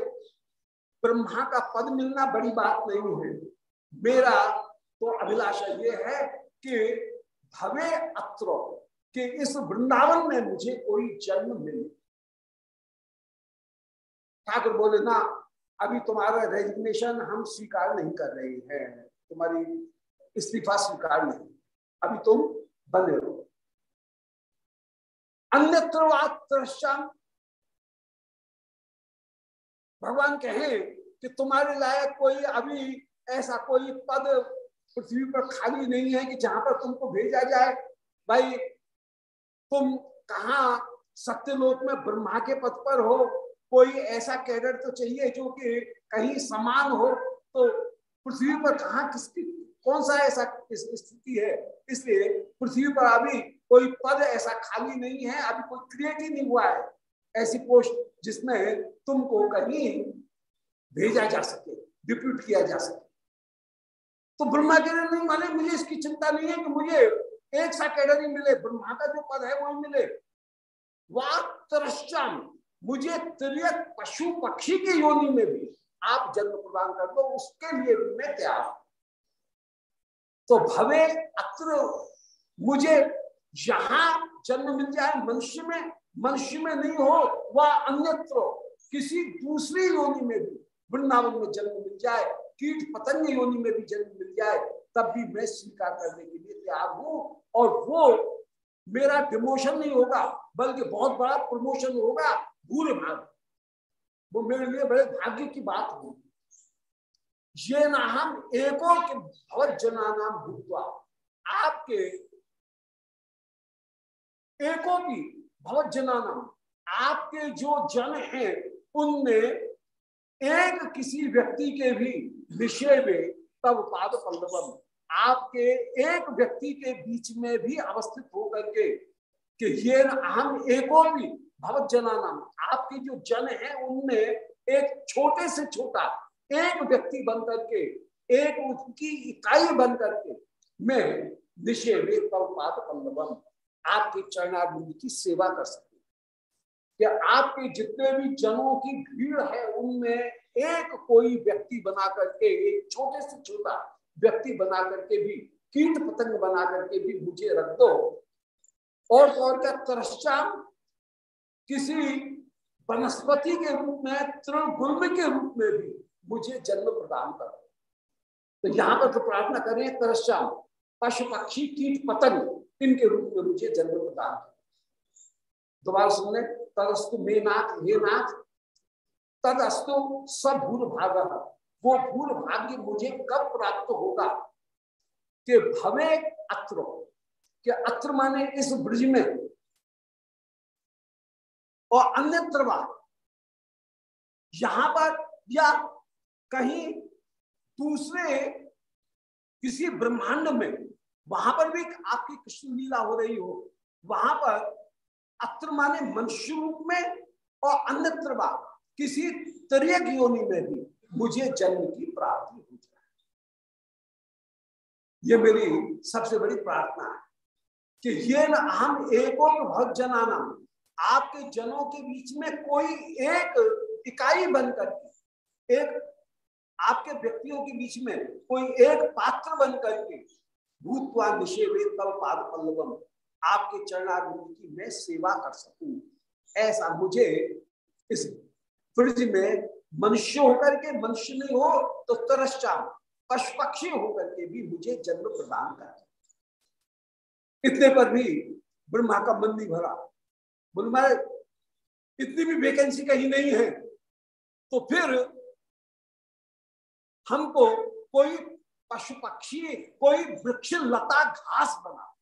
ब्रह्मा का पद मिलना बड़ी बात नहीं है। मेरा तो अभिलाषा ये है कि भवे अत्र। कि इस वृंदावन में मुझे कोई जन्म मिले। ठाकुर बोले, ना, अभी तुम्हारा रेजिग्नेशन हम स्वीकार नहीं कर रहे हैं। तुम्हारी इस्तीफा स्वीकार नहीं। अभी तुम बने रहो। अन्यत्र भगवान कहे कि तुम्हारे लायक कोई अभी ऐसा कोई पद पृथ्वी पर खाली नहीं है कि जहाँ पर तुमको भेजा जाए। भाई तुम कहा सत्यलोक में ब्रह्मा के पद पर हो? कोई ऐसा कैडर तो चाहिए जो कि कहीं समान हो? तो पृथ्वी पर कहा किसकी, कौन सा ऐसा स्थिति है? इसलिए पृथ्वी पर अभी कोई पद ऐसा खाली नहीं है, अभी कोई क्रिएट ही नहीं हुआ है। ऐसी पोस्ट जिसमें तुमको कहीं भेजा जा सके डिप्यूट किया जा सके। तो ब्रह्मा के नहीं माने, मुझे इसकी चिंता नहीं है कि मुझे एक सा कैडर मिले, ब्रह्मा का जो पद है, वही मिले। वाम मुझे त्रियक पशु पक्षी की योनि में भी आप जन्म प्रदान कर दो, उसके लिए भी मैं तैयार हूँ। तो भवे अत्र, मुझे यहाँ जन्म मिल जाए, मनुष्य में मनुष्य में नहीं हो वह अन्यत्र, किसी दूसरी योनि में भी वृंदावन में जन्म मिल जाए, कीट पतंग योनि में भी जन्म मिल जाए तब भी मैं स्वीकार करने के लिए तैयार हूँ। और वो मेरा डिमोशन नहीं होगा, बल्कि बहुत बड़ा प्रमोशन होगा। पूरे भाग। वो मेरे लिए बड़े भाग्य की बात होगी ये ना हम एको के भवत जना नाम भूतवा, आपके एको की भवत जना नाम आपके जो जन हैं, उनमें एक किसी व्यक्ति के भी विषय में तब पाद पल्लवम आपके एक व्यक्ति के बीच में भी अवस्थित होकर के कि ये हम एको भी भगवत जना नाम आपके जो जन है, उनमें एक छोटे से छोटा, एक व्यक्ति बन करके एक उसकी इकाई बन करके मैं तब पाद पल्लवम, आपके चरणार्थ की सेवा कर सकती कि आपके जितने भी जनों की भीड़ है, उनमें एक कोई व्यक्ति बना करके एक छोटे से छोटा व्यक्ति बना करके भी, कीट पतंग बना करके भी मुझे रख दो। और तो और क्या किसी वनस्पति के रूप में तृण के रूप में भी मुझे जन्म प्रदान कर। तो यहाँ पर तो प्रार्थना करें तरश्चाम पशु पक्षी कीट पतंग, इनके रूप में मुझे जन्म प्रदान कर। दोबारा सुनने तरस्तु मे नाथ हे नाथ तद अस्तु सभूल भाग वो भूल भाग्य मुझे कब प्राप्त होगा? कि भवे अत्र। के अत्र माने इस ब्रज में। और अन्यत्र यहाँ पर या कहीं दूसरे किसी ब्रह्मांड में, वहाँ पर भी आपकी कृष्ण लीला हो रही हो, वहाँ पर अत्र माने मनुष्य रूप में और अन्यत्र किसी तरियक योनि में भी। मुझे जन्म की प्राप्ति हो। जाए ये मेरी सबसे बड़ी प्रार्थना है कि ये न हम एको भक्त जनाना आपके जनों के बीच में कोई एक इकाई बन करके एक आपके व्यक्तियों के बीच में कोई एक पात्र बन करके भूतवा निषेवे तल पाद पल्लवम आपके चरणारिंद की मैं सेवा कर सकूँ। ऐसा मुझे इस ब्रज में मनुष्य होकर के मनुष्य नहीं हो तो तरश्चा पशु पक्षी होकर के भी मुझे जन्म प्रदान कर इतने पर भी ब्रह्मा का मन नहीं भरा। ब्रह्मा, इतनी भी वैकेंसी कहीं नहीं है। तो फिर हमको कोई पशु पक्षी कोई वृक्ष, लता, घास बना।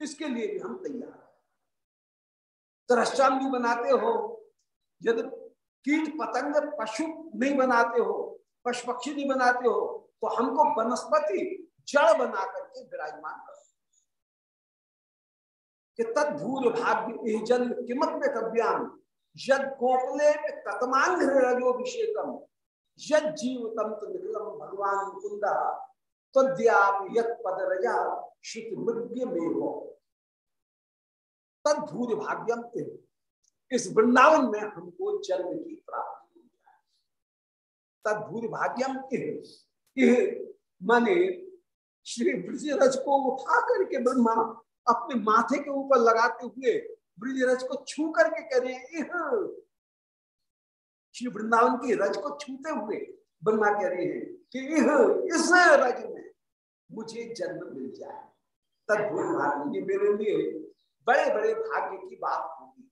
इसके लिए भी हम तैयार तरश्चाम भी बनाते हो। यदि कीट पतंग पशु नहीं बनाते हो, पशु पक्षी नहीं बनाते हो तो हमको वनस्पति जड़ बना करके विराजमान करो। कि तदूर भाग्य जन किमत में कव्याम यद गोपले कतमांग रजोभिषेकम यद जीवतम निखिलम भगवान मुकुंद तद्याप यद पद रजा श्रुति मृग्य में हो। तद भूर भाग्यम इस वृंदावन में हमको जन्म की प्राप्ति हो जाए। तद माने श्री ब्रजरज को उठा करके ब्रह्मा अपने माथे के ऊपर लगाते हुए ब्रजरज को छू करके करे श्री वृंदावन की रज को छूते हुए ब्रह्मा कह रहे हैं कि इस रज में मुझे जन्म मिल जाए। तद्भुत भाग्य मेरे लिए बड़े बड़े भाग्य की बात होगी।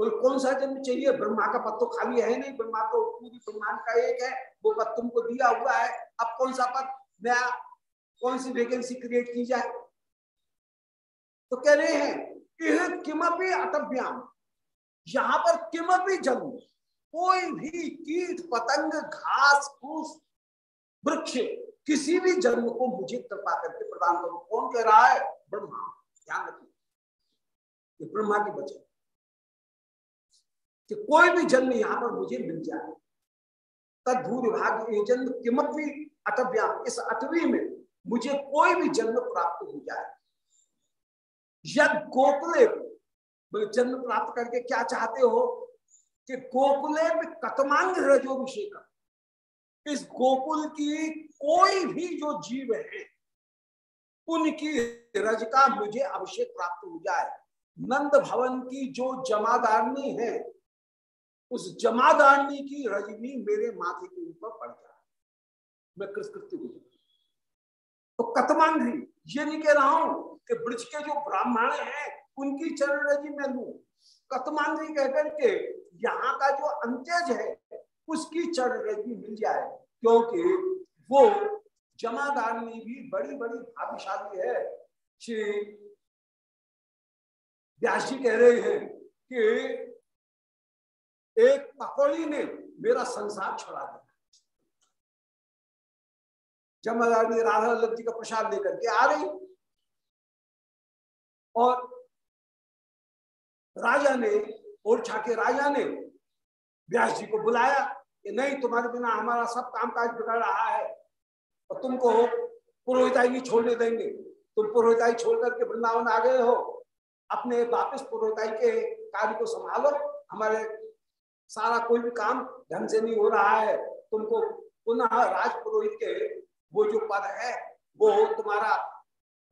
कोई कौन सा जन्म चाहिए? ब्रह्मा का पद तो खाली है नहीं। ब्रह्मा तो पूरी ब्रह्मांड का एक है। वो पद तुमको दिया हुआ है। अब कौन सा पद? नया कौन सी वेकेंसी क्रिएट की जाए? तो कह रहे हैं किमपी अटभ्याम यहाँ पर किमपी जन्म, कोई भी कीट, पतंग, घास, फूस, वृक्ष, किसी भी जन्म को मुझे कृपा करके प्रदान करो। कौन कह रहा है? ब्रह्मा। ध्यान रखिए। ब्रह्मा की वचन। कि कोई भी जन्म यहाँ पर मुझे मिल जाए। तदूर भाग अटव्याम इस अटवी में मुझे कोई भी जन्म प्राप्त हो जाए। यद गोकुले जन्म प्राप्त करके क्या चाहते हो? कि गोकुले में कतमांग रजोभिषेक इस गोकुल की कोई भी जो जीव है, उनकी रज का मुझे अभिषेक प्राप्त हो जाए। नंद भवन की जो जमादारनी है उस जमादारनी की रजनी मेरे माथे के ऊपर पड़ जाए मैं कृतकृत्य हो जाऊ तो कतमांगी ये नहीं कह रहा हूँ कि ब्रज के जो ब्राह्मण हैं, उनकी चरण रज़ी मैं लू। कतमांगी कहकर के यहाँ का जो अंत्यज है, उसकी चरण रज़ी मिल जाए, क्योंकि वो जमादारनी भी बड़ी बड़ी भाग्यशाली है। श्री व्यास जी कह रहे हैं कि एक पकौड़ी ने मेरा संसार छुड़ा दिया। जमादारनी राधा वल्लभ जी का प्रसाद लेकर के आ रही, और राजा ने, ओरछा के राजा ने व्यास जी को बुलाया कि नहीं, तुम्हारे बिना हमारा सब कामकाज बिगड़ रहा है, और तुमको पुरोहिताई नहीं छोड़ने देंगे। तुम पुरोहिताई छोड़ करके वृंदावन आ गए हो। अपने वापस पुरोहिताई के कार्य को संभालो, हमारे सारा कोई भी काम ढंग से नहीं हो रहा है। तुमको पुनः राज पुरोहित के वो जो पद है, वो तुम्हारा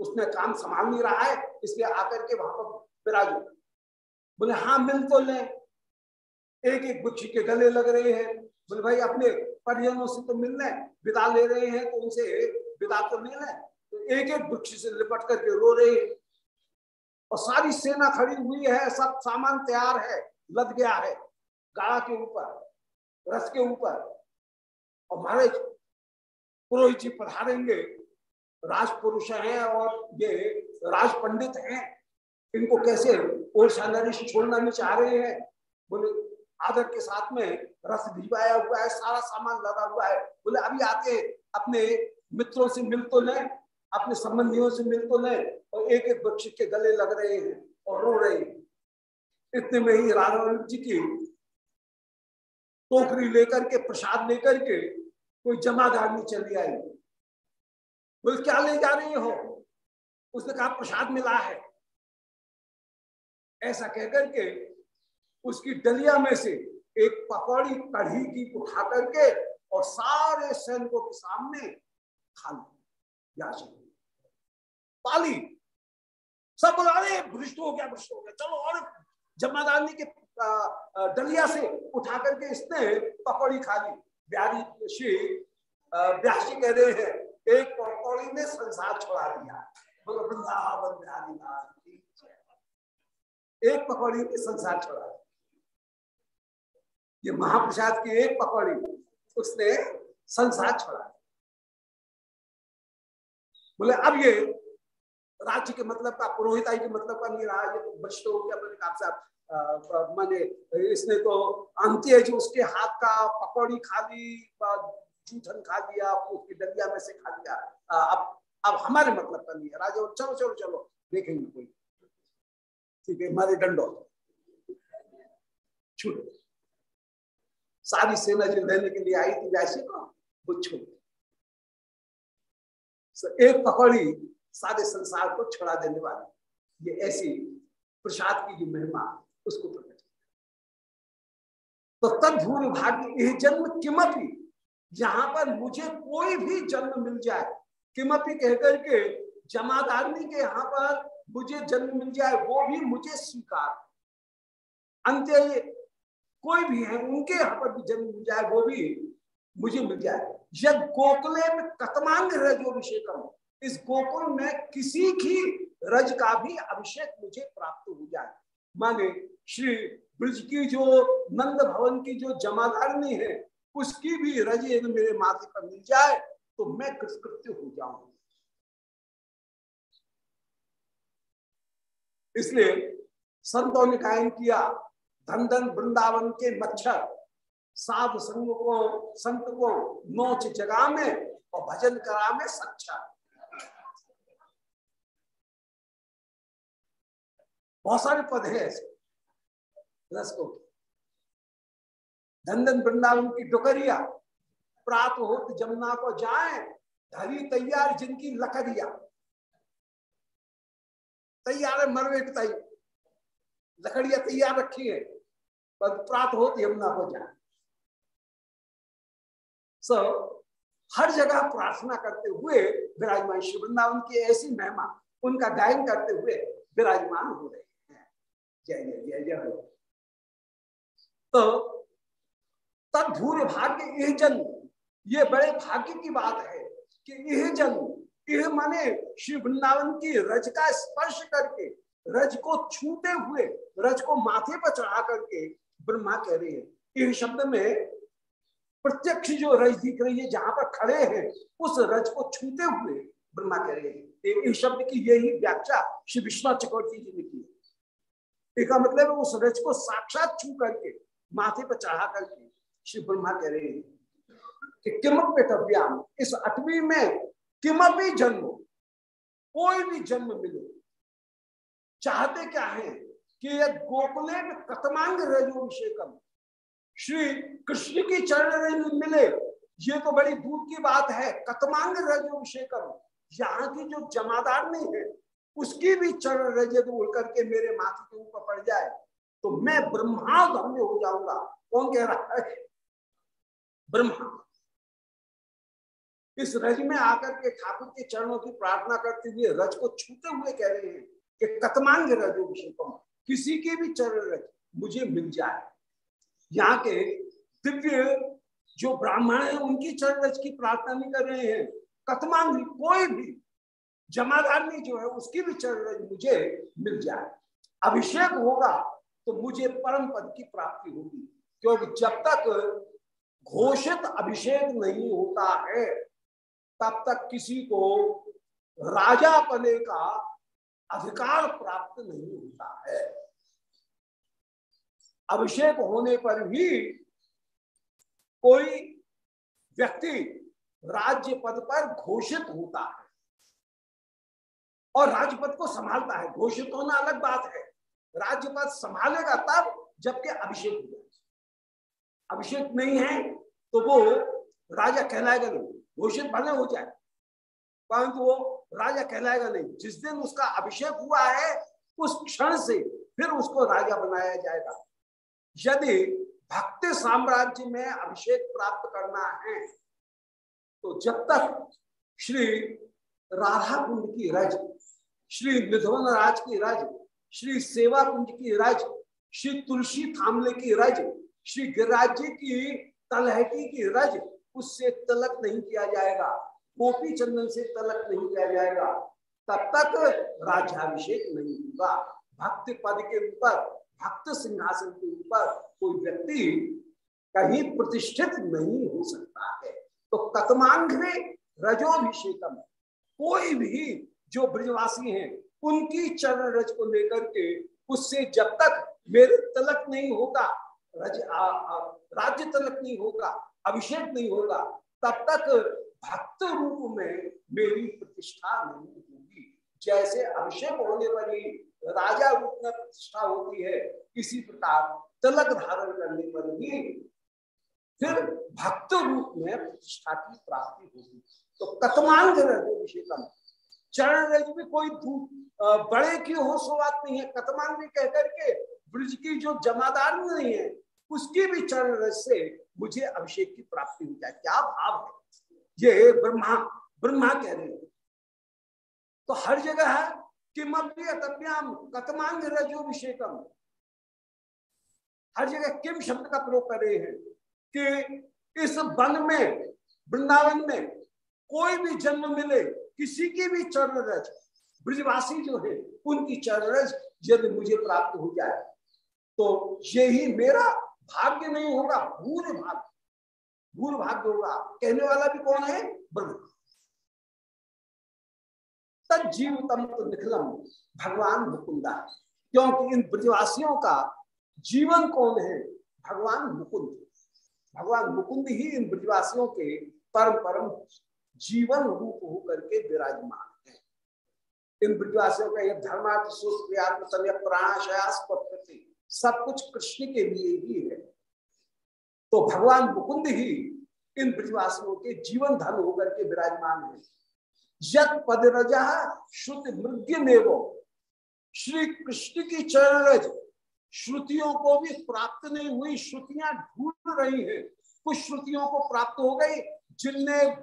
उसने काम संभाल नहीं रहा है, इसलिए आकर के वहाँ पर विराजो बोले हाँ मिल तो ले। एक एक गुच्छी के गले लग रहे हैं। बोले, भाई, अपने परिजनों से तो मिल रहे विदा ले रहे हैं तो उनसे विदा तो मिल रहे तो एक एक वृक्ष से लिपट करके रो रहे हैं। और सारी सेना खड़ी हुई है, सब सामान तैयार है, लद गया है। काड़ा के ऊपर, रस के ऊपर, और महाराज पुरोहित जी पधारेंगे। राजपुरुष हैं और ये राज पंडित हैं। इनको कैसे और नरिश छोड़ना नहीं चाह रहे हैं? बोले, आदर के साथ में रस भिजवाया हुआ है, सारा सामान लगा हुआ है। बोले, अभी आके अपने मित्रों से मिल तो लें, अपने संबंधियों से मिल तो लें, और एक एक वृक्ष के गले लग रहे हैं और रो रहे हैं। इतने में ही राधा जी की टोकरी लेकर के, प्रसाद लेकर के कोई जमादारनी चली आई बोले, क्या ले जा रही हो? उसने कहा, प्रसाद मिला है। ऐसा कहकर के उसकी डलिया में से एक पकौड़ी कढ़ी की उठा करके और सारे सैनिकों के सामने खा ली। पाली। सब बोला, अरे, भ्रष्ट हो गया, भ्रष्ट हो गया। चलो और जमादारनी के डलिया से उठा करके इसने पकौड़ी खा ली। बिहारी श्री व्यासी कह रहे हैं, एक पकौड़ी ने संसार छोड़ा दिया। वृंदावन बिहारी एक पकौड़ी ने संसार छोड़ा ये महाप्रसाद की एक पकौड़ी उसने संसार छोड़ा बोले, अब ये राज्य के मतलब का, पुरोहिताई के मतलब का नहीं रहा, ये तो बचत हो गया मैंने कहा मैंने इसने तो अंत्य जो उसके हाथ का पकौड़ी खा ली जूठन खा लिया उसकी डलिया में से खा लिया। अब अब हमारे मतलब का नहीं है। राजा, चलो चलो चलो, देखेंगे कोई। ठीक है हमारे डंडो। छूट। सारी सेना जो लेने के लिए आई थी, वैसे को वो छूट। एक पकौड़ी सारे संसार को छुड़ा देने वाली। ये ऐसी प्रसाद की जो महिमा उसको प्रकट तो तदभूमि भाग्य यह जन्म किमपि यहाँ पर मुझे कोई भी जन्म मिल जाए, किमपि कहकर के जमादारनी के यहाँ पर मुझे जन्म मिल जाए, वो भी मुझे स्वीकार। अंत्य कोई भी है, उनके यहाँ पर भी जन्म मिल जाए, वो भी मुझे मिल जाए। यद गोकुले में कतमांग रजो अभिषेकम इस गोकुल में किसी की रज का भी अभिषेक मुझे प्राप्त हो जाए। माने श्री ब्रज की जो नंद भवन की जो जमादारनी है, उसकी भी रज यदि मेरे माथे पर मिल जाए तो मैं कृतकृत्य हो जाऊँ। इसलिए संतों ने कायम किया धन धन वृंदावन के मच्छर, साध संग को, संत को नोच जगा में और भजन करा में सच्चा बहुत सारे पद है ऐसे। रस को। धंधन वृंदावन की डुकरिया प्राप्त हो जमुना को जाए धरी तैयार जिनकी लकड़िया। तैयार है मरवे तैयार लकड़िया तैयार रखी है पर प्राप्त हो यमुना को जाए। सो so, हर जगह प्रार्थना करते हुए विराजमान श्री वृंदावन की ऐसी महिमा उनका गायन करते हुए विराजमान हो रहे तो तब भूर भाग्य यह जन्म ये बड़े भाग्य की बात है कि यह जन्म यह माने श्री वृंदावन की रज का स्पर्श करके, रज को छूते हुए, रज को माथे पर चढ़ा करके ब्रह्मा कह रहे हैं। यह शब्द में प्रत्यक्ष जो रज दिख रही है, जहाँ पर खड़े हैं, उस रज को छूते हुए ब्रह्मा कह रहे हैं। इस शब्द की यही व्याख्या श्री विश्वनाथ चक्रवर्ती जी ने की इसका मतलब उस रज को साक्षात छू करके, माथे पर चढ़ा करके, श्री ब्रह्मा कह रहे हैं कि किमत पेटव्याम इस अठवी में किमपी जन्म, कोई भी जन्म मिले। चाहते क्या है कि यह गोकुले में कतमांग रजोभिषेकम श्री कृष्ण की चरण रज मिले। ये तो बड़ी दूर की बात है कतमांग रजोभिषेकम यहाँ की जो जमादार नहीं है उसकी भी चरण रजत उड़ करके मेरे माथे के ऊपर पड़ जाए तो मैं ब्रह्मा धन्य हो जाऊँगा। कौन कह रहा है? ब्रह्मा इस रज में आकर के ठाकुर के चरणों की प्रार्थना करते हुए रज को छूते हुए कह रहे हैं कि कतमांग रजोभिषेकम किसी के भी चरण रज मुझे मिल जाए। यहाँ के दिव्य जो ब्राह्मण है, उनकी चरण रज की प्रार्थना नहीं कर रहे हैं। कतमांग कोई भी जमादारनी जो है, उसकी भी चरण मुझे मिल जाए। अभिषेक होगा तो मुझे परम पद की प्राप्ति होगी, क्योंकि जब तक घोषित अभिषेक नहीं होता है, तब तक किसी को राजा पने का अधिकार प्राप्त नहीं होता है। अभिषेक होने पर भी कोई व्यक्ति राज्य पद पर घोषित होता है। और राज्यपद को संभालता है। घोषित होना अलग बात है। राज्यपद संभालेगा तब जबकि अभिषेक हो जाए अभिषेक नहीं है तो वो राजा कहलाएगा नहीं। घोषित भले हो जाए, परंतु वो राजा कहलाएगा नहीं। जिस दिन उसका अभिषेक हुआ है, उस क्षण से फिर उसको राजा बनाया जाएगा। यदि भक्ति साम्राज्य में अभिषेक प्राप्त करना है तो जब तक श्री राधा कुंड की रज, श्री निधवन राज की रज, श्री सेवा कुंज की रज, श्री तुलसी थामले की रज, श्री गिरिराज जी की तलहटी की रज, उससे तलक नहीं किया जाएगा। गोपी चंदन से तलक नहीं किया जाएगा। तब तक राज्याभिषेक नहीं होगा भक्त पद के ऊपर, भक्त सिंहासन के ऊपर कोई व्यक्ति कहीं प्रतिष्ठित नहीं हो सकता है। तो कतमांग रजोभिषेकम। कोई भी जो ब्रजवासी हैं, उनकी चरण रज को लेकर के उससे जब तक मेरे तलक नहीं होगा रज राज्य तलक नहीं होगा, अभिषेक नहीं होगा, तब तक भक्त रूप में मेरी प्रतिष्ठा नहीं होगी। जैसे अभिषेक होने पर ही राजा रूप में प्रतिष्ठा होती है, इसी प्रकार तलक धारण करने पर ही फिर भक्त रूप में प्रतिष्ठा की प्राप्ति होगी। तो कतमांग अभिषेकम चरण रज में कोई बड़े की हो सो बात नहीं है। कतमांग भी कहकर के ब्रज की जो जमादार नहीं है, उसकी भी चरण रज से मुझे अभिषेक की प्राप्ति हो जाए। क्या भाव है? ये ब्रह्मा ब्रह्मा कह रहे हैं। तो हर जगह है कि तप्याम कतमांग रजोभिषेकम हर जगह किम शब्द का प्रयोग कर रहे हैं। कि इस वन में, वृंदावन में कोई भी जन्म मिले, किसी की भी चरण रज ब्रजवासी जो है, उनकी चरण रज यदि मुझे प्राप्त हो जाए तो यही मेरा भाग्य नहीं होगा भूल भाग्य। भूल भाग्य होगा। कहने वाला भी कौन है? ब्रह्म। तजीवतम तो निखलम, भगवान मुकुंदा। क्योंकि इन ब्रजवासियों का जीवन कौन है? भगवान मुकुंद। भगवान मुकुंद ही इन ब्रजवासियों के परम परम जीवन रूप होकर के विराजमान है। इन ब्रजवासियों का यह धर्मार्थ प्राणाशयास सब कुछ कृष्ण के लिए ही है। तो भगवान मुकुंद ही इन ब्रजवासियों के जीवन धन होकर के विराजमान है। यद पद रजा, श्रुति मृग्य श्री कृष्ण की चरण श्रुतियों को भी प्राप्त नहीं हुई, श्रुतियाँ ढूंढ रही हैं। कुछ श्रुतियों को प्राप्त हो गई, जिनने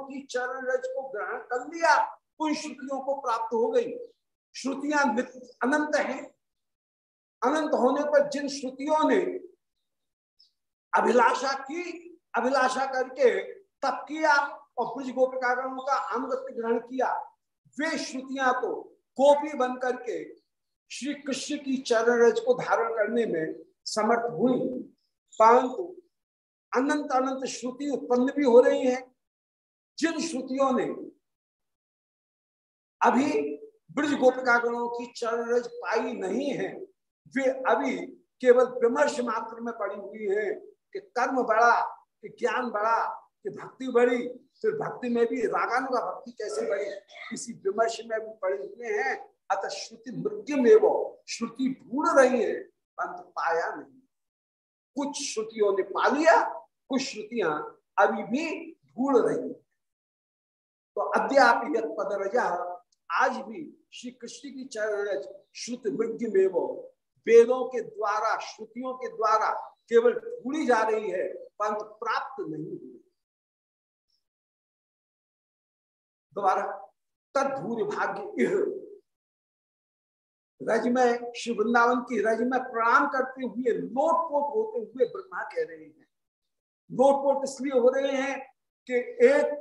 की चरण रज को ग्रहण कर लिया, उन श्रुतियों को प्राप्त हो गई। श्रुतियाँ अनंत हैं। अनंत होने पर जिन श्रुतियों ने अभिलाषा की, अभिलाषा करके तप किया और ब्रज गोपिकागणों का अनुगत्य ग्रहण किया, वे श्रुतियाँ तो गोपी बन करके श्री कृष्ण की चरण रज को धारण करने में समर्थ हुई। परंतु अनंत अनंत श्रुति उत्पन्न भी हो रही है। जिन श्रुतियों ने अभी ब्रज गोपिकागणों की चरण रज पाई नहीं है, वे अभी केवल विमर्श मात्र में पड़ी हुई है कि कर्म बड़ा, कि ज्ञान बड़ा, कि भक्ति बढ़ी फिर भक्ति में भी रागानु का भक्ति कैसे बढ़ी किसी विमर्श में भी पड़े हुए हैं। अतः श्रुति मृत्यु में वो श्रुति ढूंढ रही है, पंत पाया नहीं। कुछ श्रुतियों ने पा लिया, कुछ श्रुतियाँ अभी भी ढूंढ रही है। तो अद्याप पद रजा आज भी श्री कृष्ण की चरण श्रुति मृत्यु में वो वेदों के द्वारा, श्रुतियों के द्वारा केवल ढूंढी जा रही है परंतु प्राप्त नहीं हुई। दोबारा तदूर भाग्य रज में श्री वृंदावन की रज में प्रणाम करते हुए लोटपोट होते हुए ब्रह्मा कह रहे हैं। लोटपोट इसलिए हो रहे हैं कि एक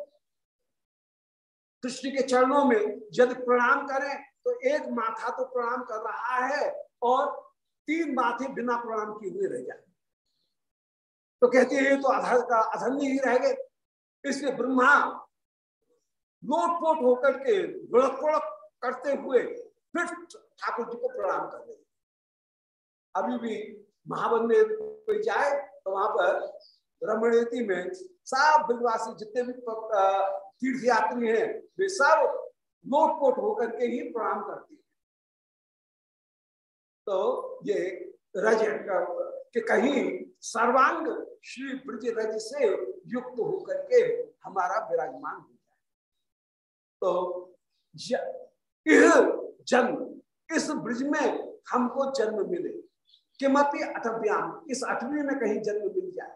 कृष्ण के चरणों में यदि प्रणाम करें तो एक माथा तो प्रणाम कर रहा है और तीन माथे बिना प्रणाम किए हुए रह जाए। तो कहते हैं तो अधर का अधन्य ही रह गए। इसलिए ब्रह्मा लोटपोट होकर के लुढ़क करते हुए फिर ठाकुर जी को प्रणाम कर रहे अभी भी महाबंदे कोई जाए तो वहाँ पर रमणीति में सब ब्रजवासी जितने भी तीर्थ यात्री हैं, वे सब लोटपोट होकर के ही प्रणाम करते हैं। तो ये रज के कहीं सर्वांग श्री ब्रज रज से युक्त होकर के हमारा विराजमान हो जाए। तो जन्म इस ब्रज में हमको जन्म मिले। किमपि अठव्याम इस अठवीं में कहीं जन्म मिल जाए।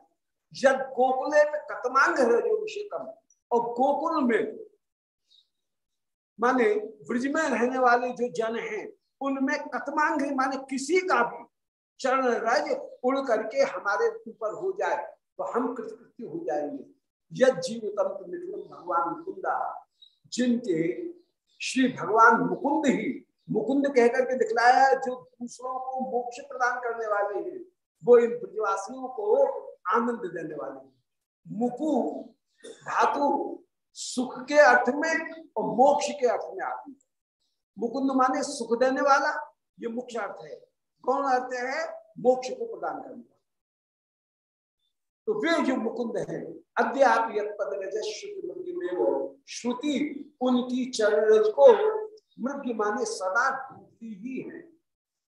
यद गोकुले में कतमांग विषेतम और गोकुल में माने ब्रज में रहने वाले जो जन हैं, उनमें कतमांग माने किसी का भी चरण रज उड़ करके हमारे ऊपर हो जाए तो हम कृतकृत्य हो जाएँगे। यद जीवतम भगवान मुकुंदा, जिनके श्री भगवान मुकुंद ही मुकुंद कहकर के दिखलाया जो दूसरों को मोक्ष प्रदान करने वाले हैं, वो इन ब्रजवासियों को आनंद देने वाले हैं। मुकु, धातु, सुख के अर्थ में और मोक्ष के अर्थ में आती है। मुकुंद माने सुख देने वाला, ये मुख्य अर्थ है। कौन अर्थ है? मोक्ष को प्रदान करने वाला। तो वे जो मुकुंद है अद्याप श्रुति, उनकी चरण को मृग माने सदा ढूंढती ही है।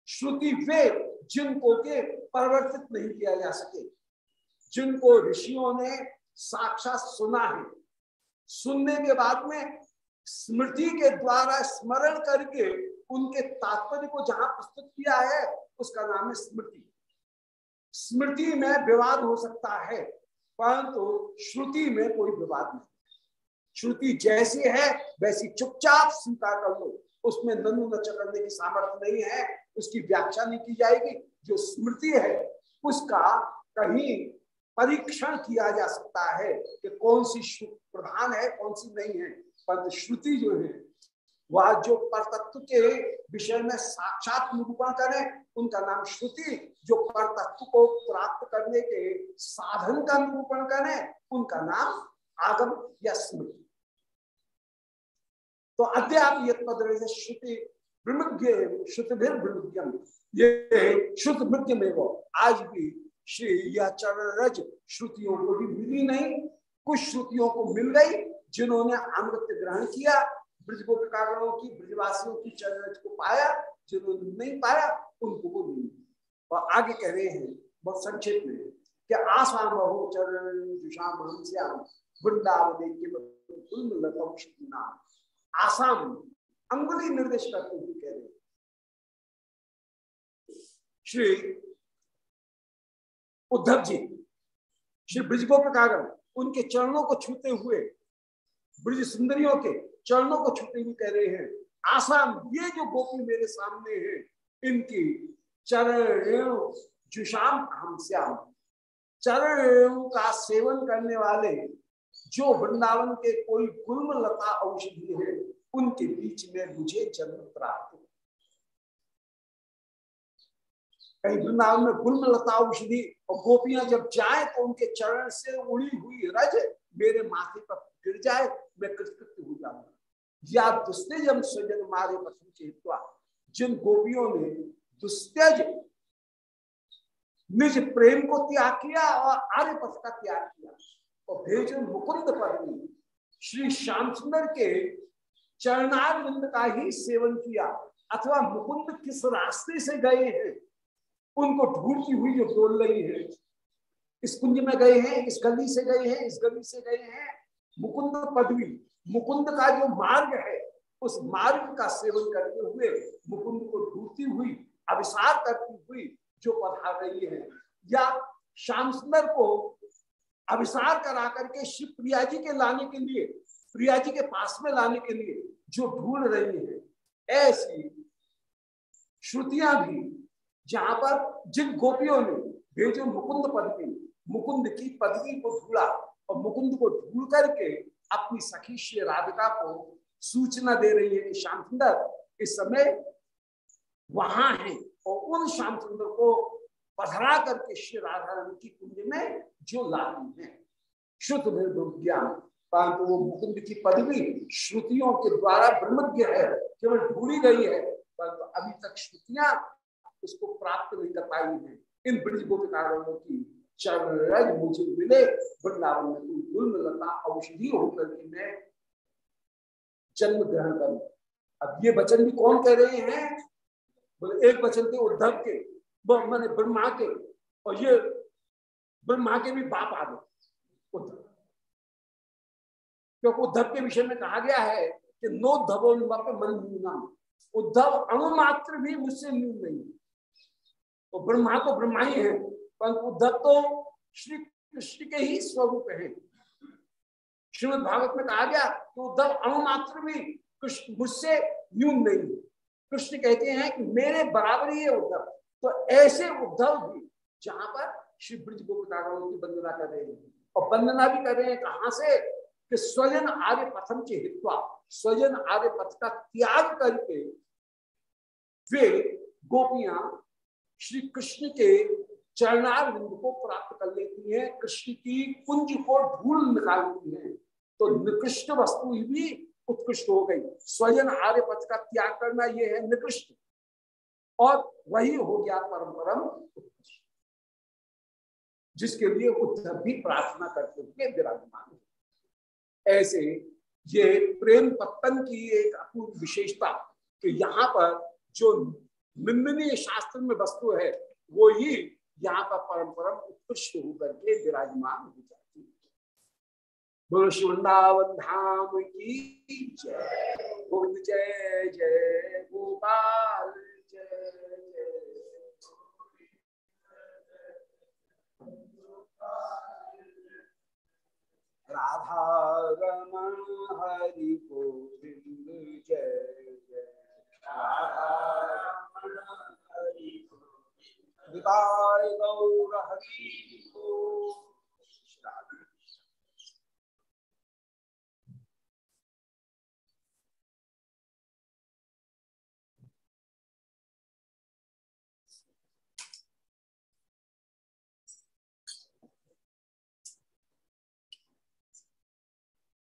श्रुति वे जिनको के परिवर्तित नहीं किया जा सके। जिनको ऋषियों ने साक्षात सुना है। सुनने के बाद में स्मृति के द्वारा स्मरण करके उनके तात्पर्य को जहाँ प्रस्तुत किया है, उसका नाम है स्मृति। स्मृति में विवाद हो सकता है, परंतु श्रुति में कोई विवाद नहीं। श्रुति जैसी है, वैसी चुपचाप स्वीकार कर लो उसमें ननु नच करने की सामर्थ्य नहीं है, उसकी व्याख्या नहीं की जाएगी। जो स्मृति है, उसका कहीं परीक्षण किया जा सकता है कि कौन सी प्रधान है, कौन सी नहीं है। पर श्रुति जो है, वह जो परतत्व के विषय में साक्षात निरूपण करें, उनका नाम श्रुति, जो परतत्व को प्राप्त करने के साधन का निरूपण करें, उनका नाम आगम या स्मृति। तो श्रुति ब्रह्मज्ञ ये शुद्ध मृत्य में वो आज भी श्री यह चरण रज श्रुतियों को भी मिली नहीं। कुछ श्रुतियों को मिल गई जिन्होंने अमृत ग्रहण किया ब्रज गोपिकागणों की, ब्रजवासियों की चरण रज को पाया, जिन्होंने नहीं पाया, उनको वो नहीं और आगे कह रहे हैं, बहुत संक्षेप में, कि आसाम बहु चरण जुषाम वृंदावन आसाम अंगुली निर्देश करते हुए कह रहे श्री उद्धव जी, श्री ब्रजगोपकागण उनके चरणों को छूते हुए, ब्रज सुंदरियों के चरणों को छूते हुए कह रहे हैं आसाम ये जो गोपी मेरे सामने है, इनकी चरण जुशाम हम श्याम, चरण का सेवन करने वाले, जो वृंदावन के कोई गुल्म लता औषधि है बीच में मुझे जन्म प्राप्त कहीं वृंदावन में गुल्म लता औषधि और गोपियाँ जब जाए तो उनके चरण से उड़ी हुई रज मेरे माथे पर गिर जाए, मैं कृतकृत्य हो जाऊँगा। या दुस्तेजम सृजन मारे पसंद चेतवा, जिन गोपियों ने दुस्तेज निज प्रेम को त्याग किया और आर्य पथ का त्याग किया, और भेज मुकुंद पर श्री श्याम सुंदर के चरणारविंद का ही सेवन किया, अथवा मुकुंद किस रास्ते से गए हैं, उनको ढूंढती हुई जो डोल रही है। इस कुंज में गए हैं इस गली से गए हैं, इस गली से गए हैं, मुकुंद पदवी, मुकुंद का जो मार्ग है, उस मार्ग का सेवन करते हुए मुकुंद को ढूंढती हुई, अभिसार करती हुई जो पधार रही है। या श्याम सुंदर को अभिसार करा करके शिव प्रिया जी के लाने के लिए प्रिया जी के पास में लाने के लिए जो ढूंढ रही है, ऐसी श्रुतियाँ भी जहाँ पर जिन गोपियों ने भेजो मुकुंद पदवी मुकुंद की पदवी को ढूंढा और मुकुंद को ढूंढ करके अपनी सखी श्री राधिका को सूचना दे रही है कि श्याम सुंदर इस समय वहाँ है और उन श्याम सुंदर को पधरा करके श्री राधा रानी की कुंज में जो लागू है। शुद्ध ज्ञान। परंतु वो मुकुंद की पदवी श्रुतियों के द्वारा ब्रह्मज्ञ है, केवल ढूंढी गई है, परंतु अभी तक श्रुतियाँ उसको प्राप्त नहीं कर पाई है। इन ब्रज गोपिकारों की चरण मुझे मिले, वृंदावन में कोई गुल लता औषधि होकर के मैं जन्म ग्रहण करूँ। अब ये वचन भी कौन कह रहे हैं? बोले, एक वचन थे उद्धव के मैंने ब्रह्मा के, और ये ब्रह्मा के भी बाप आ गए, उद्धव। क्योंकि उद्धव के विषय में कहा गया है कि नो धवो मन न्यूनम उद्धव अणुमात्र भी मुझसे न्यून नहीं तो ब्रह्मा तो ब्रह्मा ही है, परंतु उद्धव तो श्री कृष्ण के ही स्वरूप है। श्रीमद भागवत में कहा गया कि उद्धव अणुमात्र भी कृष्ण मुझसे न्यून नहीं कृष्ण कहते हैं कि मेरे बराबर ही है उद्धव। तो ऐसे उद्धव भी जहाँ पर श्री ब्रज गोपिकागणों की वंदना कर रहे हैं। और वंदना भी कर रहे हैं कहाँ से? कि स्वजन आर्य पथम के हित्वा स्वजन आर्य पथ का त्याग करके वे गोपियाँ श्री कृष्ण के चरणार बिंदु को प्राप्त कर लेती हैं, कृष्ण की कुंज को ढूंढ निकालती हैं। तो निकृष्ट वस्तु ही भी उत्कृष्ट हो गई। स्वजन आर्य पथ का त्याग करना यह है निकृष्ट। और वही हो गया परम परम उत्कृष्ट, जिसके लिए उद्धव भी प्रार्थना करते हुए विराजमान ऐसे ये प्रेम पत्तन की एक अपूर्व विशेषता। कि यहाँ पर जो निंदनीय शास्त्र में वस्तु है, वो ही यहाँ पर परम उत्कृष्ट होकर के विराजमान हो जाती है। धाम की जय, गोविंद जय जय गोपाल जय। राधा रमण हरि गोविंद जय जय। राधा रमण हरि गोविंद। गौर हरि जय